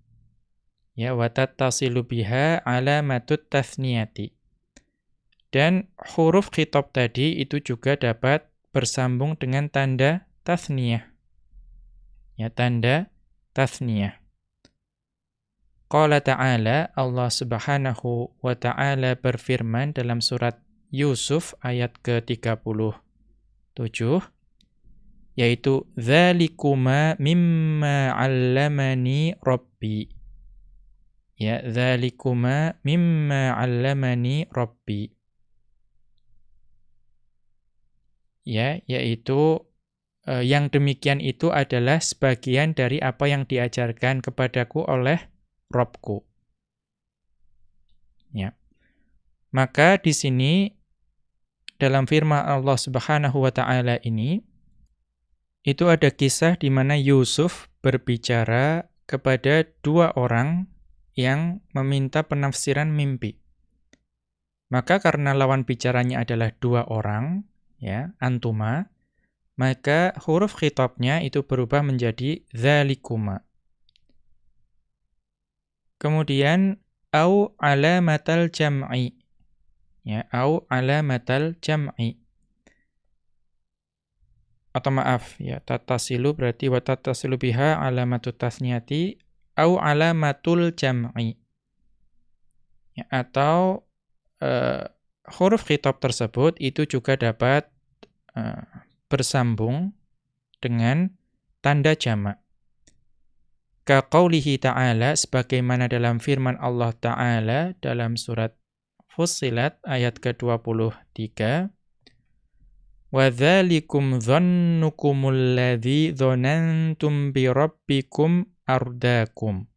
Ya, watat tasilu biha alamatut tathniyati. Dan huruf khitab tadi itu juga dapat bersambung dengan tanda tathniyah. Ya, tanda tathniyah. Qala ta'ala, Allah subhanahu wa ta'ala berfirman dalam surat Yusuf ayat ke-37, yaitu Zalikuma mimma 'allamani rabbi. Ya, zalikuma mimma 'allamani rabbi. Ya, yaitu uh, yang demikian itu adalah sebagian dari apa yang diajarkan kepadaku oleh Robku. Ya. Maka di sini dalam firman Allah Subhanahu wa taala ini itu ada kisah di mana Yusuf berbicara kepada dua orang yang meminta penafsiran mimpi. Maka karena lawan bicaranya adalah dua orang, ya, antuma, maka huruf khitabnya itu berubah menjadi zalikuma. Kemudian au alamatal jam'i. Ya, au alamatal jam'i. Atau maaf, ya, tatasilu berarti wa tatasilu biha alamatut tasniyati au alamatul jam'i. Ya, atau uh, huruf khitab tersebut itu juga dapat uh, bersambung dengan tanda jamak. Ka qawlihi ta'ala sebagaimana dalam firman Allah Ta'ala dalam surat Fussilat ayat ke-23 Wa dzalikum dhannukumul ladzi dhanantum bi rabbikum ardakum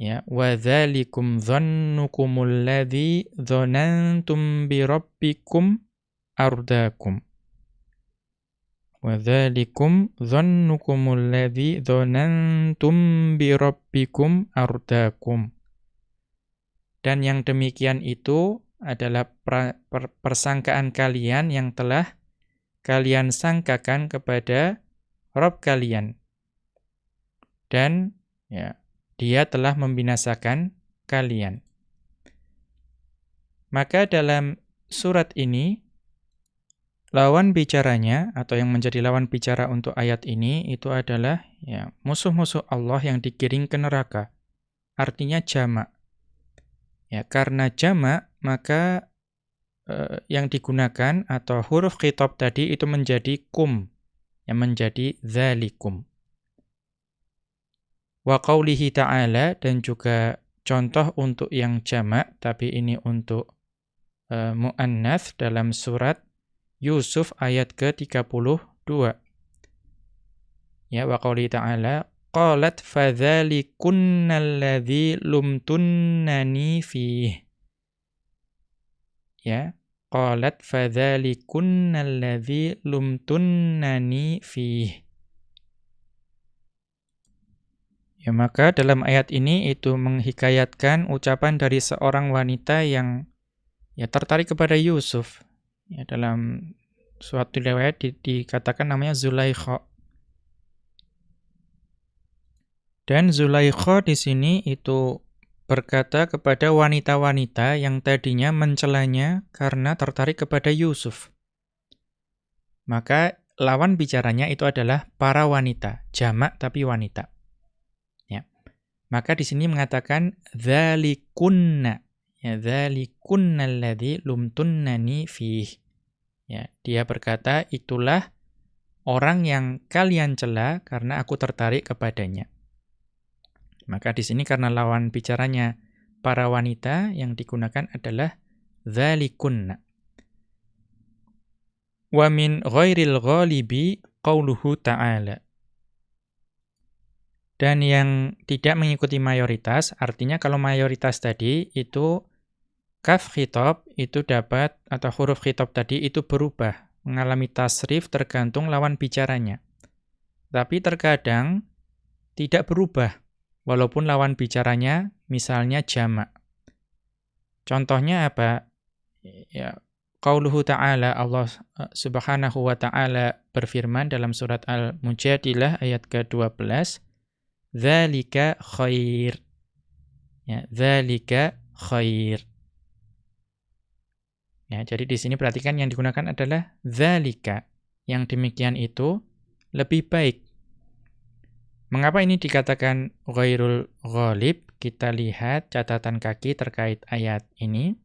ya wa dzalikum dzannukum alladzi dzanantum bi rabbikum ardakum wa dzalikum dzannukum alladzi dzanantum bi rabbikum ardakum dan yang demikian itu adalah pra, per, persangkaan kalian yang telah kalian sangkakan kepada Rob kalian. Dan ya, dia telah membinasakan kalian. Maka dalam surat ini Lawan bicaranya atau yang menjadi lawan bicara untuk ayat ini itu adalah ya musuh-musuh Allah yang digiring ke neraka. Artinya jamak. Ya, karena jamak maka eh, yang digunakan atau huruf khitab tadi itu menjadi kum yang menjadi zalikum. Wa qawlihi ta'ala dan juga contoh untuk yang jamak tapi ini untuk uh, muannath dalam surat Yusuf ayat ke-32. Ya, wa qauli ta'ala, qalat fadzalikunnalladzi lumtunnani fih. Ya, qalat fadzalikunnalladzi lumtunnani fih. Ya, maka dalam ayat ini itu menghikayatkan ucapan dari seorang wanita yang ya tertarik kepada Yusuf Ya, dalam suatu riwayat di, dikatakan namanya Zulaikha. Dan Zulaikha di sini itu berkata kepada wanita-wanita yang tadinya mencelanya karena tertarik kepada Yusuf. Maka lawan bicaranya itu adalah para wanita, jamak tapi wanita. Maka di sini mengatakan dzalikunna Ya, dzalikunna alladzi lumtunnani fih. Ya, dia berkata, itulah orang yang kalian cela karena aku tertarik kepadanya. Maka di sini karena lawan bicaranya para wanita yang digunakan adalah dzalikunna. Wa min ghairil ghalibi qauluhu ta'ala. Dan yang tidak mengikuti mayoritas, artinya kalau mayoritas tadi itu kaf khitab itu dapat atau huruf khitab tadi itu berubah, mengalami tasrif tergantung lawan bicaranya. Tapi terkadang tidak berubah walaupun lawan bicaranya misalnya jamak. Contohnya apa? Ya, qauluhu ta'ala Allah eh, Subhanahu wa taala berfirman dalam surat Al-Mujadilah ayat ke-12, "Dzalika khair." Ya, dzalika khair. Ya, jadi di sini perhatikan yang digunakan adalah dzalika. Yang demikian itu lebih baik. Mengapa ini dikatakan ghairul ghalib? Kita lihat catatan kaki terkait ayat ini.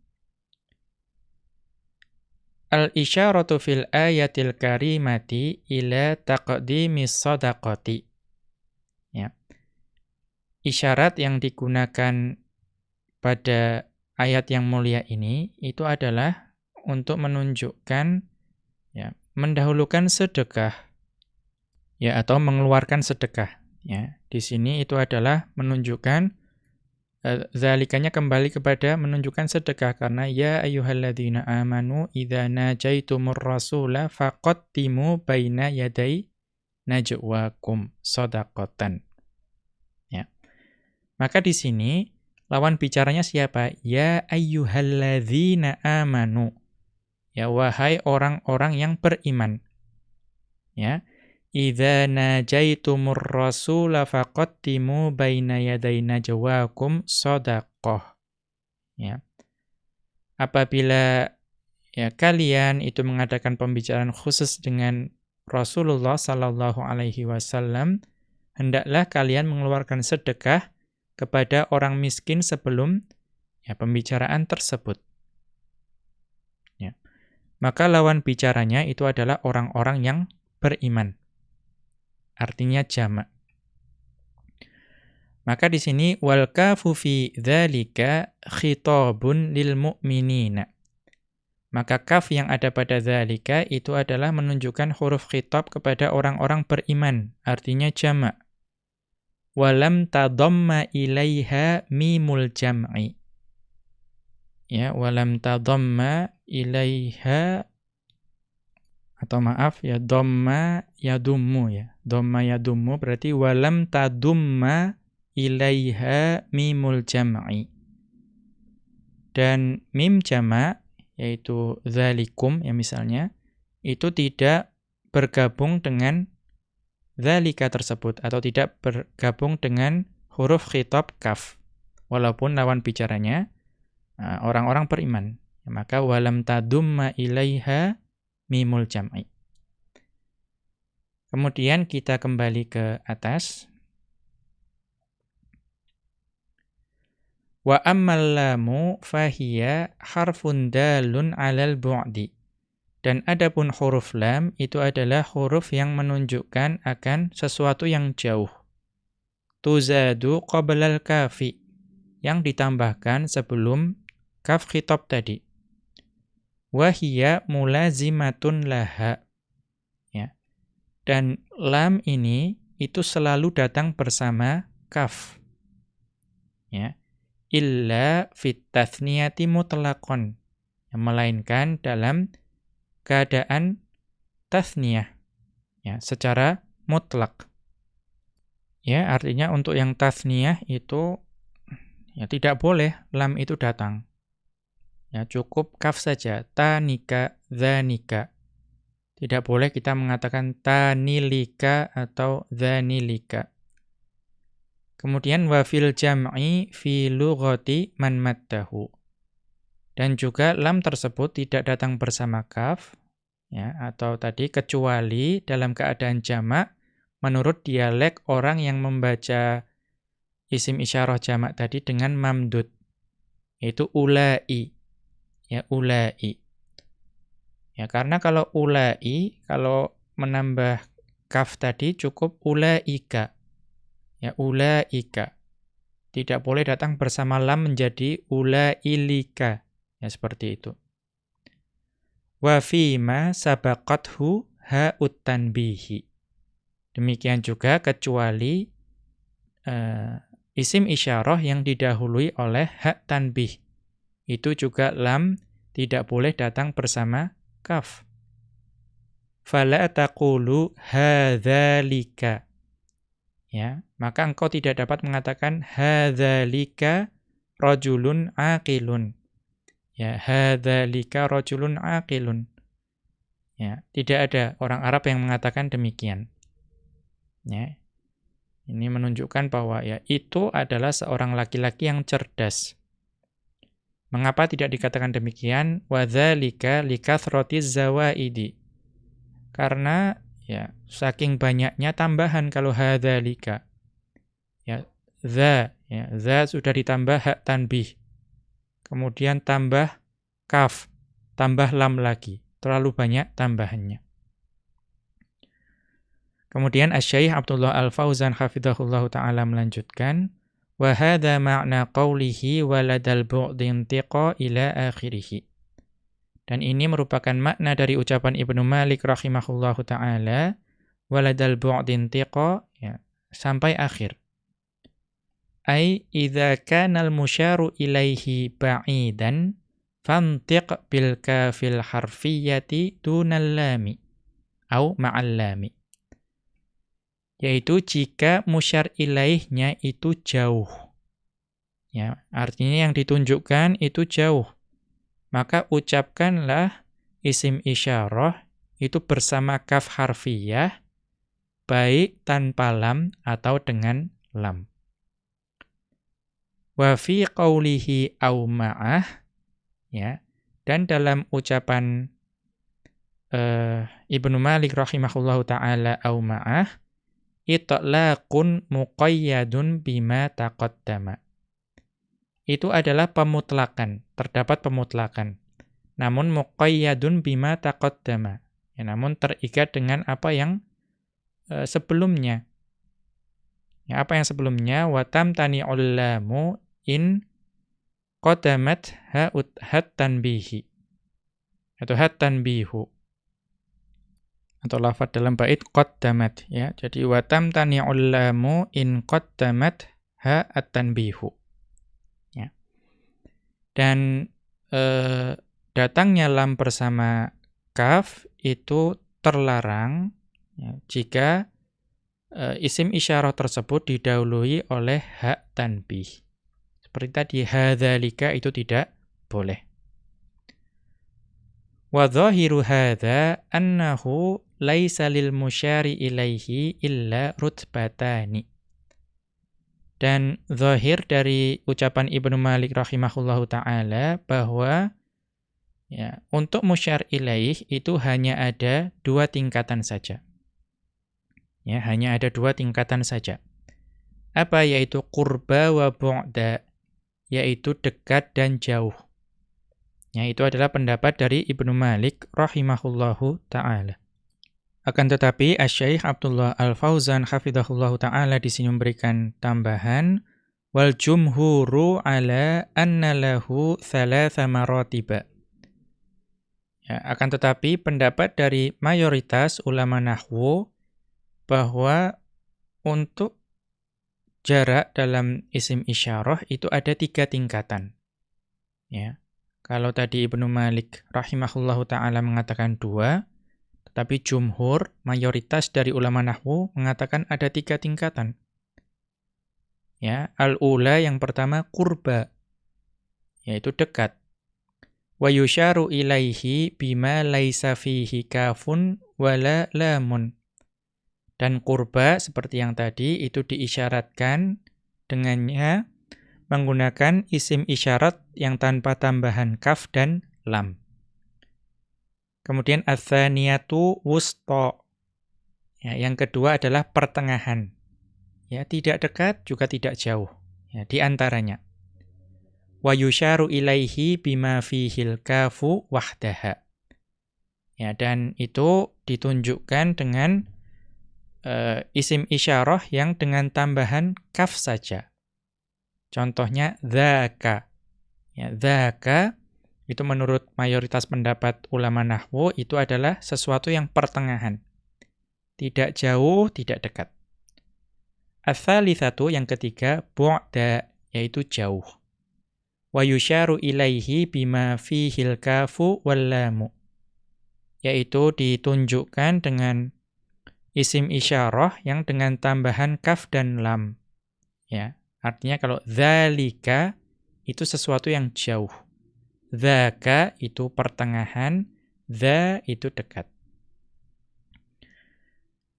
Al-isyaratu fil ayatil karimati ila taqdimis sadaqati. Ya. Isyarat yang digunakan pada ayat yang mulia ini itu adalah untuk menunjukkan ya, mendahulukan sedekah ya atau mengeluarkan sedekah ya. Di sini itu adalah menunjukkan Eh, zalikanya kembali kepada menunjukkan sedekah karena ya ayyuhalladzina amanu idza najaitumur rasula faqaddimu baina yaday najwakum shadaqatan. Maka di sini lawan bicaranya siapa? Ya ayyuhalladzina amanu. Ya wahai orang-orang yang beriman. Ya. Idza najaitumur rasula faqaddimu baina yaday najwakum shadaqah. Ya. Apabila ya kalian itu mengadakan pembicaraan khusus dengan Rasulullah sallallahu alaihi wasallam, hendaklah kalian mengeluarkan sedekah kepada orang miskin sebelum ya pembicaraan tersebut. Ya. Maka lawan bicaranya itu adalah orang-orang yang beriman artinya jamak. Maka di sini wal kafu fi dzalika khitabun lil mu'minina. Maka kaf yang ada pada dzalika itu adalah menunjukkan huruf khitab kepada orang-orang beriman, artinya jamak. Walam tadamma ilaiha mimul jam'i. Ya, walam tadamma ilaiha atau maaf ya dhamma yadummu ya. Dhamma yadummu berarti walam tadumma ilaiha mimul jam'i. Dan mim jama' yaitu zalikum ya misalnya itu tidak bergabung dengan zalika tersebut atau tidak bergabung dengan huruf khitab kaf walaupun lawan bicaranya uh, orang-orang beriman ya, maka walam tadumma ilaiha mimul jam'i. Kemudian kita kembali ke atas. Wa ammal lamu fahiya harfun dalun 'alal bu'di. Dan adapun huruf lam itu adalah huruf yang menunjukkan akan sesuatu yang jauh. Tuzadu qablal kafi yang ditambahkan sebelum kaf khitab tadi wahia mulazimatun laha. Ya. Dan lam ini itu selalu datang bersama kaf. Ya. Illa fit tathniyati mutlaqan. Ya, melainkan dalam keadaan tathniyah. Ya, secara mutlak. Ya, artinya untuk yang tathniyah itu ya tidak boleh lam itu datang. Ya, cukup kaf saja. Tanika, dhanika. Tidak boleh kita mengatakan tanilika atau dhanilika. Kemudian wafil jam'i fi lughati man maddahu. Dan juga lam tersebut tidak datang bersama kaf ya atau tadi kecuali dalam keadaan jamak menurut dialek orang yang membaca isim isyarah jamak tadi dengan mamdud yaitu ulai ya ulai. Ya karena kalau ulai kalau menambah kaf tadi cukup ulaika. Ya ulaika. Tidak boleh datang bersama lam menjadi ulailika. Ya seperti itu. Wa fima sabaqathu ha'ut tanbihi. Demikian juga kecuali uh, isim isyarah yang didahului oleh hak tanbih itu juga lam tidak boleh datang bersama kaf. Fala taqulu hadzalika. Ya, maka engkau tidak dapat mengatakan hadzalika rajulun aqilun. Ya, hadzalika rajulun aqilun. Ya, tidak ada orang Arab yang mengatakan demikian. Ya. Ini menunjukkan bahwa ya itu adalah seorang laki-laki yang cerdas. Mengapa tidak dikatakan demikian? Wadzalika likathrotiz zawaidi. Karena ya saking banyaknya tambahan kalau hadzalika. Ya, za ya, za sudah ditambah hak tanbih. Kemudian tambah kaf, tambah lam lagi. Terlalu banyak tambahannya. Kemudian Asy-Syaikh Abdullah Al-Fauzan hafizahullahu taala melanjutkan wa hadza ma'na qawlihi waladal ila akhirih. Dan ini merupakan makna dari ucapan Ibnu Malik rahimahullahu taala waladal bu'di ya, sampai akhir. Ai idza kana al-musyaru ilaihi ba'idan fantiq bil kafil harfiyati dunal lami au ma'al lami yaitu jika musyar ilaihnya itu jauh. Ya, artinya yang ditunjukkan itu jauh. Maka ucapkanlah isim isyarah itu bersama kaf harfiyah baik tanpa lam atau dengan lam. Wa fi qawlihi au ma'ah ya. Dan dalam ucapan uh, Ibnu Malik rahimahullahu taala au ma'ah itlaqun muqayyadun bima taqaddama. Itu adalah pemutlakan, terdapat pemutlakan. Namun muqayyadun bima taqaddama. Ya, namun terikat dengan apa yang e, sebelumnya. Ya, apa yang sebelumnya? Watam tani lamu in qadamat ha'ut hat tanbihi. Atau hat tanbihu atau lafaz dalam bait qaddamat ya. Jadi wa tamtani'ul lamu in qaddamat ha at-tanbihu. Ya. Dan eh, datangnya lam bersama kaf itu terlarang ya, jika eh, isim isyarah tersebut didahului oleh hak tanbih. Seperti tadi hadzalika itu tidak boleh. Wa dhahiru hadza annahu laisa lil musyari ilaihi illa rutbatani. Dan zahir dari ucapan Ibnu Malik rahimahullahu taala bahwa ya, untuk musyar ilaih itu hanya ada dua tingkatan saja. Ya, hanya ada dua tingkatan saja. Apa yaitu qurba wa bu'da, yaitu dekat dan jauh. Ya, itu adalah pendapat dari Ibnu Malik rahimahullahu taala. Akan tetapi Asy-Syaikh Abdullah Al-Fauzan hafizahullahu taala di sini memberikan tambahan wal jumhuru ala anna lahu thalatha maratiba. Ya, akan tetapi pendapat dari mayoritas ulama nahwu bahwa untuk jarak dalam isim isyarah itu ada tiga tingkatan. Ya. Kalau tadi Ibnu Malik rahimahullahu taala mengatakan dua, tetapi jumhur, mayoritas dari ulama nahwu mengatakan ada tiga tingkatan. Ya, al-ula yang pertama kurba, yaitu dekat. Wa yusharu ilaihi bima laisa fihi kafun wala lamun. Dan kurba seperti yang tadi itu diisyaratkan dengannya menggunakan isim isyarat yang tanpa tambahan kaf dan lam. Kemudian atsaniyatu wusta. Ya, yang kedua adalah pertengahan. Ya, tidak dekat juga tidak jauh. Ya, di antaranya. Wa yusharu ilaihi bima fihil kafu wahdaha. Ya, dan itu ditunjukkan dengan uh, isim isyarah yang dengan tambahan kaf saja. Contohnya dzaka. Ya, dzaka itu menurut mayoritas pendapat ulama nahwu itu adalah sesuatu yang pertengahan. Tidak jauh, tidak dekat. Ats-tsalitsatu yang ketiga bu'da yaitu jauh. wa yusyaru ilaihi bima fihil kafu wal lamu yaitu ditunjukkan dengan isim isyarah yang dengan tambahan kaf dan lam. Ya artinya kalau zalika itu sesuatu yang jauh. Zaka itu pertengahan za itu dekat.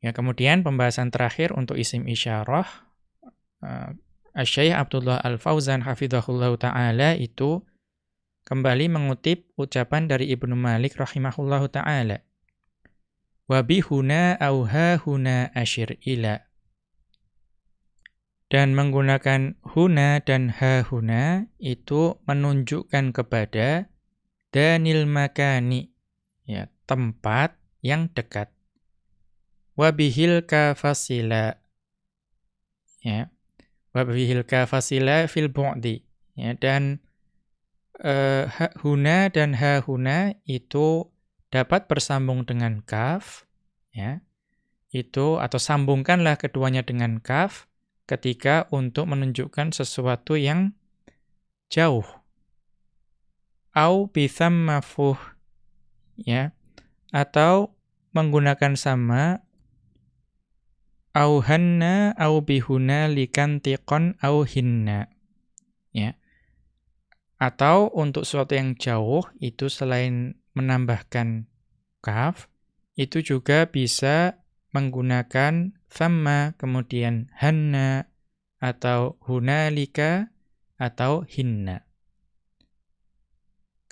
Ya kemudian pembahasan terakhir untuk isim isyarah uh, Asy-Syaikh Abdullah Al-Fauzan hafizahullah taala itu kembali mengutip ucapan dari Ibnu Malik rahimahullah taala. Wa bihuna au huna asyir ila. Dan menggunakan huna dan huna itu menunjukkan kepada danil makani ya tempat yang dekat. Wa bihil kafasila ya wa bihil kafasila fil bu'di ya dan uh, huna dan ha huna itu dapat bersambung dengan kaf ya itu atau sambungkanlah keduanya dengan kaf ketika untuk menunjukkan sesuatu yang jauh au bithammafuh ya atau menggunakan sama au hanna au bihuna likantiqon au hinna. Ya. Atau untuk sesuatu yang jauh itu selain menambahkan kaf itu juga bisa menggunakan thamma kemudian hanna atau hunalika atau hinna.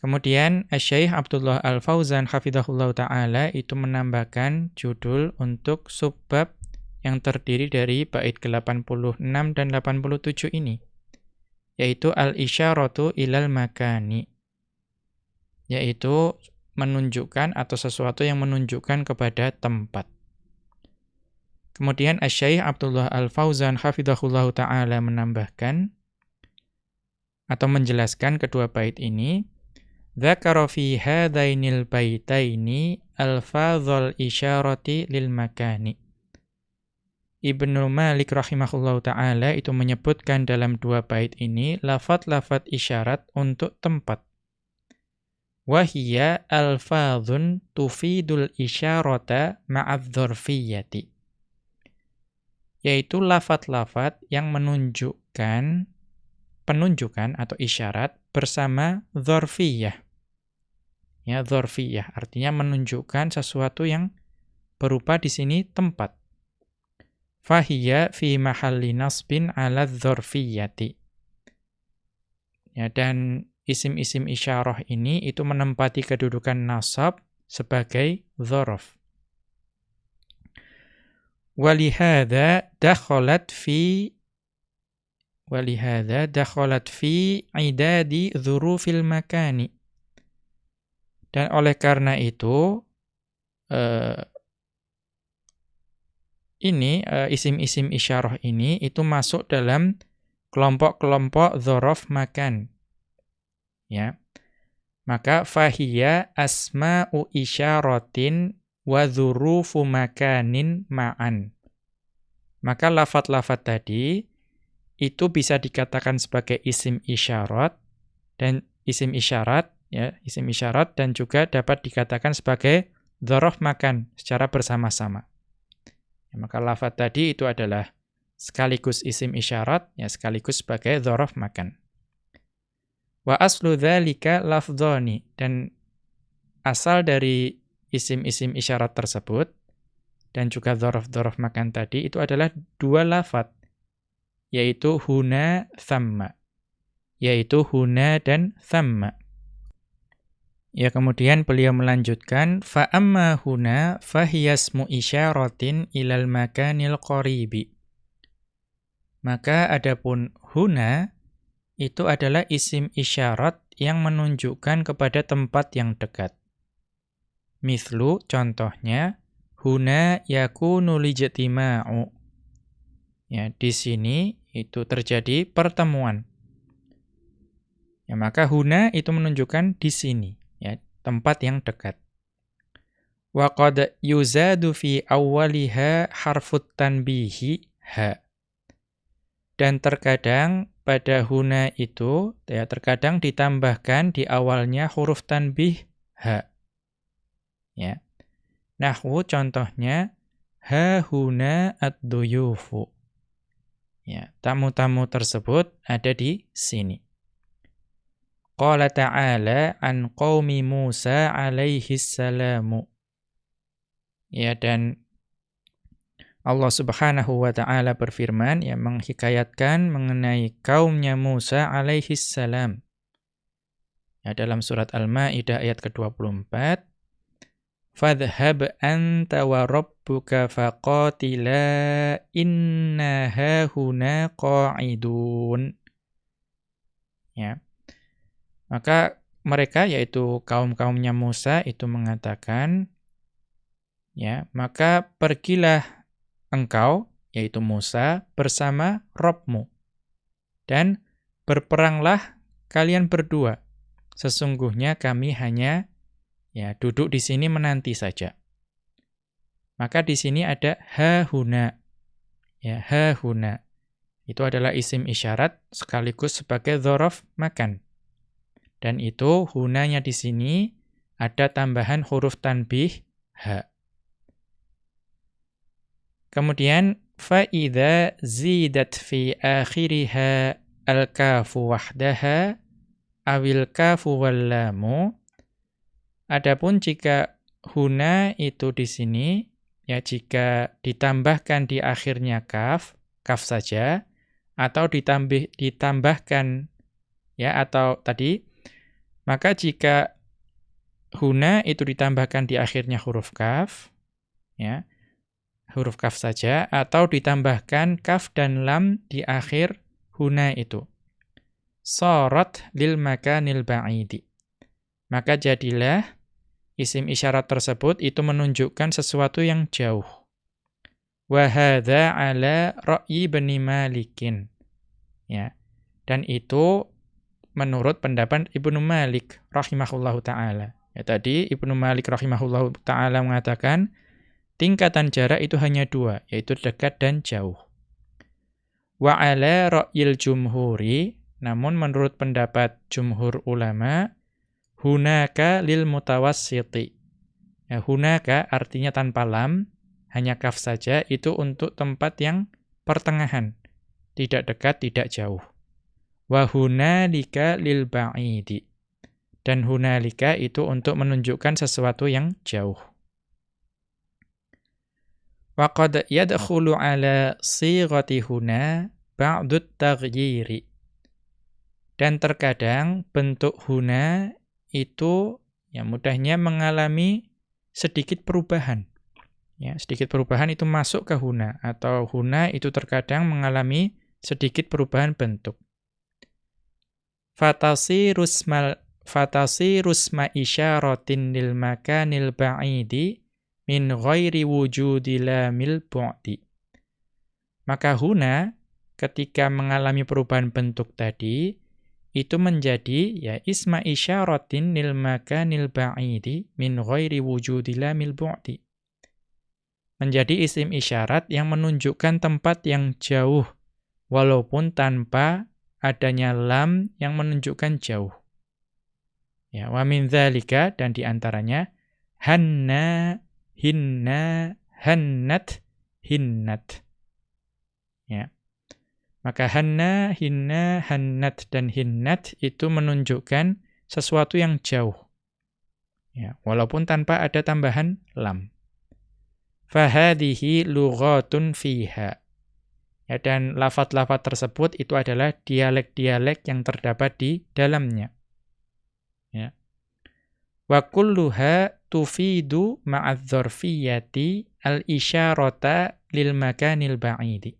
Kemudian Syekh Abdullah Al-Fauzan hafizahullah taala itu menambahkan judul untuk subbab yang terdiri dari bait ke-86 dan 87 ini yaitu al-isyaratu ilal makani yaitu menunjukkan atau sesuatu yang menunjukkan kepada tempat. Kemudian Asy-Syaikh Abdullah Al-Fauzan hafizahullahu taala menambahkan atau menjelaskan kedua bait ini Dzakara fi hadainil baitaini alfadzul isyarati lil makani Ibnu Malik rahimahullahu taala itu menyebutkan dalam dua bait ini lafat-lafat isyarat untuk tempat. Wahia alfadhun tufidul isyarata ma'adz-dzarfiyyati. Yaitu lafat-lafat yang menunjukkan penunjukan atau isyarat bersama dzarfiyah. Ya, dzarfiyah artinya menunjukkan sesuatu yang berupa di sini tempat fahiya fi mahalli nasbin ala dzarfiyyati. Ya dan isim-isim isyarah ini itu menempati kedudukan nasab sebagai dzaraf. Walihada dakhalat fi walihada dakhalat fi idadi dzurufil makani. Dan oleh karena itu eh, ini uh, isim-isim isyarah ini itu masuk dalam kelompok-kelompok dzaraf makan. Ya. Maka fahiya asma'u isyaratin wa dzurufu makanin ma'an. Maka lafat-lafat tadi itu bisa dikatakan sebagai isim isyarat dan isim isyarat ya, isim isyarat dan juga dapat dikatakan sebagai dzaraf makan secara bersama-sama. Ya, maka lafat tadi itu adalah sekaligus isim isyarat, ya sekaligus sebagai dzaraf makan. Wa aslu dzalika lafdhani dan asal dari isim-isim isyarat tersebut dan juga dzaraf-dzaraf makan tadi itu adalah dua lafat yaitu huna thamma yaitu huna dan thamma Ya kemudian beliau melanjutkan fa amma huna fahiyasmu isyaratin ilal makanil qaribi. Maka adapun huna itu adalah isim isyarat yang menunjukkan kepada tempat yang dekat. Mislu contohnya huna yakunu lijtima'u. Ya, di sini itu terjadi pertemuan. Ya, maka huna itu menunjukkan di sini tempat yang dekat. Wa qad yuzadu fi awwaliha harfut tanbihi ha. Dan terkadang pada huna itu ya terkadang ditambahkan di awalnya huruf tanbih ha. Ya. Nahwu contohnya ha huna ad-duyufu. Ya, tamu-tamu tersebut ada di sini. Qala ta'ala an qaumi Musa alaihi salamu. Ya dan Allah Subhanahu wa taala berfirman yang menghikayatkan mengenai kaumnya Musa alaihi salam. Ya, dalam surat Al-Maidah ayat ke-24, "Fadhhab anta wa rabbuka faqatila inna hahuna qa'idun." Ya. Maka mereka yaitu kaum-kaumnya Musa itu mengatakan ya, maka pergilah engkau, yaitu Musa, bersama Robmu. Dan berperanglah kalian berdua. Sesungguhnya kami hanya ya duduk di sini menanti saja. Maka di sini ada hahuna. Ya, hahuna. Itu adalah isim isyarat sekaligus sebagai dhorof makan. Dan itu hunanya di sini ada tambahan huruf tanbih ha. Kemudian faida zidat fi akhiriha al-kafu wahdaha awil kafu wallamu Adapun jika huna itu di sini ya jika ditambahkan di akhirnya kaf, kaf saja atau ditambah ditambahkan ya atau tadi maka jika huna itu ditambahkan di akhirnya huruf kaf ya huruf kaf saja atau ditambahkan kaf dan lam di akhir huna itu. Sorot lil makanil ba'idi. Maka jadilah isim isyarat tersebut itu menunjukkan sesuatu yang jauh. Wahada ala ra'yi bani malikin. Ya. Dan itu menurut pendapat Ibnu Malik rahimahullahu taala. Ya tadi Ibnu Malik rahimahullahu taala mengatakan Tingkatan jarak itu hanya dua, yaitu dekat dan jauh. Wa ala ra'yil jumhuri, namun menurut pendapat jumhur ulama, hunaka lil mutawassiti. Ya, hunaka artinya tanpa lam, hanya kaf saja, itu untuk tempat yang pertengahan. Tidak dekat, tidak jauh. Wa hunalika lil ba'idi. Dan hunalika itu untuk menunjukkan sesuatu yang jauh. Waqad yadkhulu ala sighati huna ba'dut taghyiri. Dan terkadang bentuk huna itu ya mudahnya mengalami sedikit perubahan. Ya, sedikit perubahan itu masuk ke huna atau huna itu terkadang mengalami sedikit perubahan bentuk. Fatasi rusmal fatasi rusma isyaratin lil makanil ba'idi min ghairi wujudi lamil bu'di. Maka huna ketika mengalami perubahan bentuk tadi itu menjadi ya isma isyaratin nil makanil ba'idi min ghairi wujudi lamil bu'di. Menjadi isim isyarat yang menunjukkan tempat yang jauh walaupun tanpa adanya lam yang menunjukkan jauh. Ya, wa min dan di antaranya hanna hinna, hannat, hinnat. Ya. Maka hanna, hinna, hannat, dan hinnat itu menunjukkan sesuatu yang jauh. Ya, walaupun tanpa ada tambahan lam. Fahadihi lughatun fiha. Ya, dan lafat-lafat tersebut itu adalah dialek-dialek yang terdapat di dalamnya. Wa kulluha tufidu ma'adz-dzarfiyyati al-isyarata lil makanil ba'idi.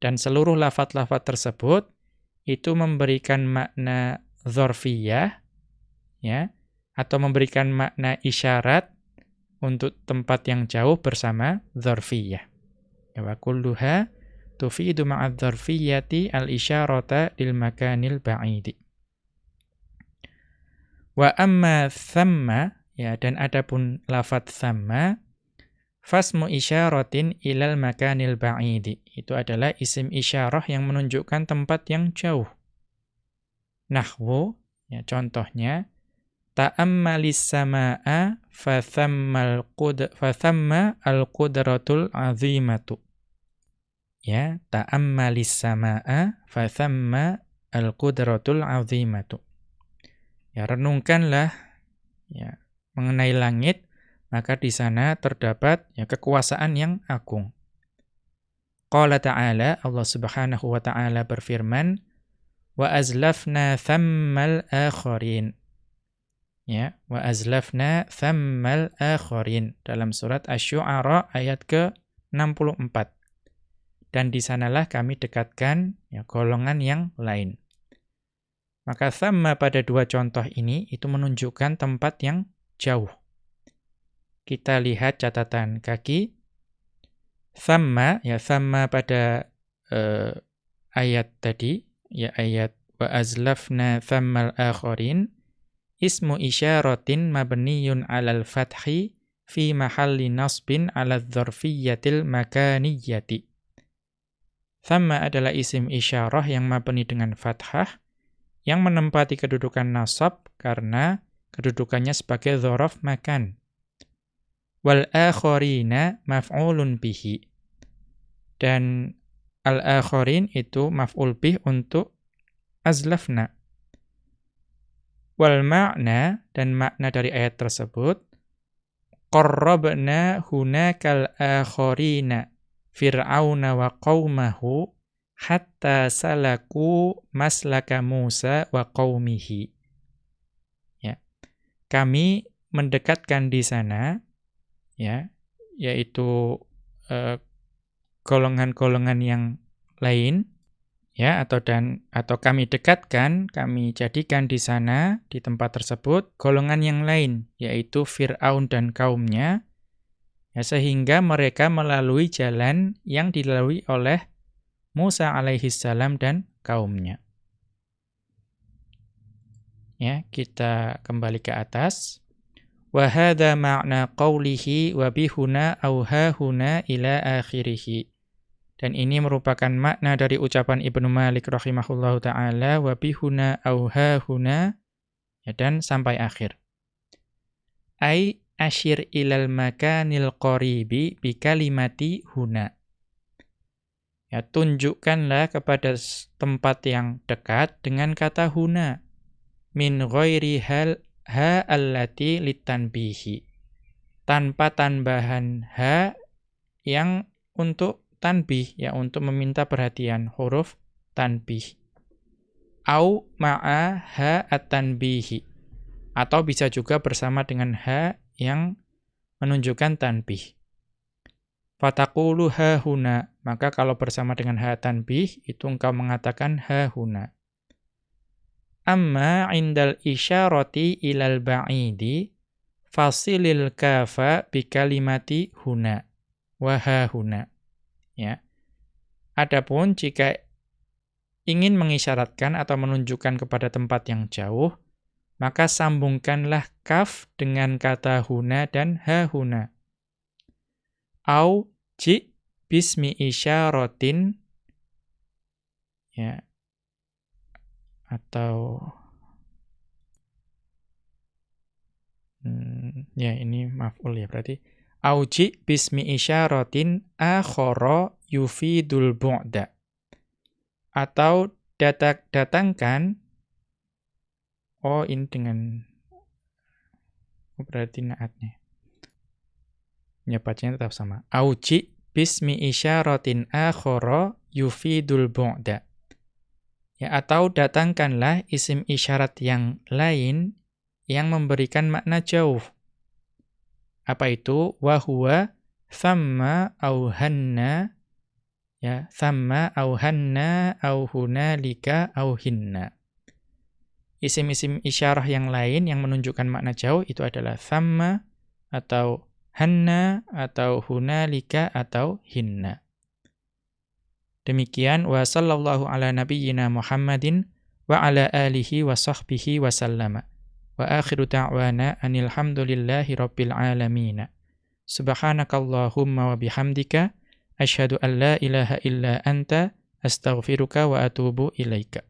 Dan seluruh lafat-lafat tersebut itu memberikan makna dzarfiyah ya atau memberikan makna isyarat untuk tempat yang jauh bersama dzarfiyah. Ya wa kulluha tufidu ma'adz-dzarfiyyati al-isyarata lil makanil ba'idi. Wa amma thamma ya dan adapun lafat thamma Fasmu isyaratin ilal makanil ba'idi. Itu adalah isim isyarah yang menunjukkan tempat yang jauh. Nahwu, ya, contohnya, ta'ammalis sama'a fathamma al-qudratul azimatu. Ya, ta'ammalis sama'a fathamma al-qudratul azimatu. Ya, renungkanlah ya mengenai langit maka di sana terdapat ya kekuasaan yang agung. Qala ta'ala Allah Subhanahu wa taala berfirman wa azlafna thammal akharin. Ya, wa azlafna thammal akharin dalam surat Asy-Syu'ara ayat ke-64. Dan di sanalah kami dekatkan ya golongan yang lain. Maka thamma pada dua contoh ini itu menunjukkan tempat yang jauh. Kita lihat catatan kaki. Thamma, ya thamma pada uh, ayat tadi, ya ayat wa azlafna thammal akharin, ismu isyaratin mabniyun alal fathi fi mahalli nasbin ala dzarfiyyatil makaniyati. Thamma adalah isim isyarah yang mabni dengan fathah, yang menempati kedudukan nasab karena kedudukannya sebagai dzaraf makan wal akharina maf'ulun bihi. Dan al-akharin itu maf'ul bih untuk azlafna. Wal ma'na dan makna dari ayat tersebut qarrabna hunakal akharina fir'auna wa qaumahu hatta salaku maslaka Musa wa qaumihi. Ya. Kami mendekatkan di sana ya yaitu golongan golongan-golongan yang lain ya atau dan atau kami dekatkan kami jadikan di sana di tempat tersebut golongan yang lain yaitu Firaun dan kaumnya ya sehingga mereka melalui jalan yang dilalui oleh Musa alaihi salam dan kaumnya ya kita kembali ke atas Wa hadha ma'na qawlihi wa bihuna au hahuna ila akhirih. Dan ini merupakan makna dari ucapan Ibnu Malik rahimahullahu taala wa bihuna au hahuna ya dan sampai akhir. Ai asyir ilal makanil qaribi bi kalimati huna. Ya tunjukkanlah kepada tempat yang dekat dengan kata huna min ghairi hal ha allati litanbihi. Tanpa tambahan ha yang untuk tanbih, ya untuk meminta perhatian huruf tanbih. Au ma'a ha at-tanbihi. Atau bisa juga bersama dengan ha yang menunjukkan tanbih. Fatakulu ha huna. Maka kalau bersama dengan ha tanbih, itu engkau mengatakan ha huna. Amma indal isyarati ilal ba'idi fasilil kafa bikalimati huna wa huna. Ya. Adapun jika ingin mengisyaratkan atau menunjukkan kepada tempat yang jauh, maka sambungkanlah kaf dengan kata huna dan ha huna. Au ji bismi isyaratin. Ya. Atau hmm, ya ini maf'ul ya berarti. Auji bismi isyaratin akhara yufidul bu'da. Atau datak datangkan oh ini dengan oh, berarti naatnya ya bacanya tetap sama auji bismi isyaratin akhara yufidul bu'da Ya, atau datangkanlah isim isyarat yang lain yang memberikan makna jauh. Apa itu? Wahuwa thamma au hanna ya thamma au hanna au hunalika au hinna. Isim-isim isyarah yang lain yang menunjukkan makna jauh itu adalah thamma atau hanna atau hunalika atau hinna. Demikian wa sallallahu ala nabiyyina Muhammadin wa ala alihi wa sahbihi wa sallama. Wa akhiru da'wana anil hamdulillahi rabbil alamin. Subhanakallahumma wa bihamdika asyhadu an la ilaha illa anta astaghfiruka wa atubu ilaika.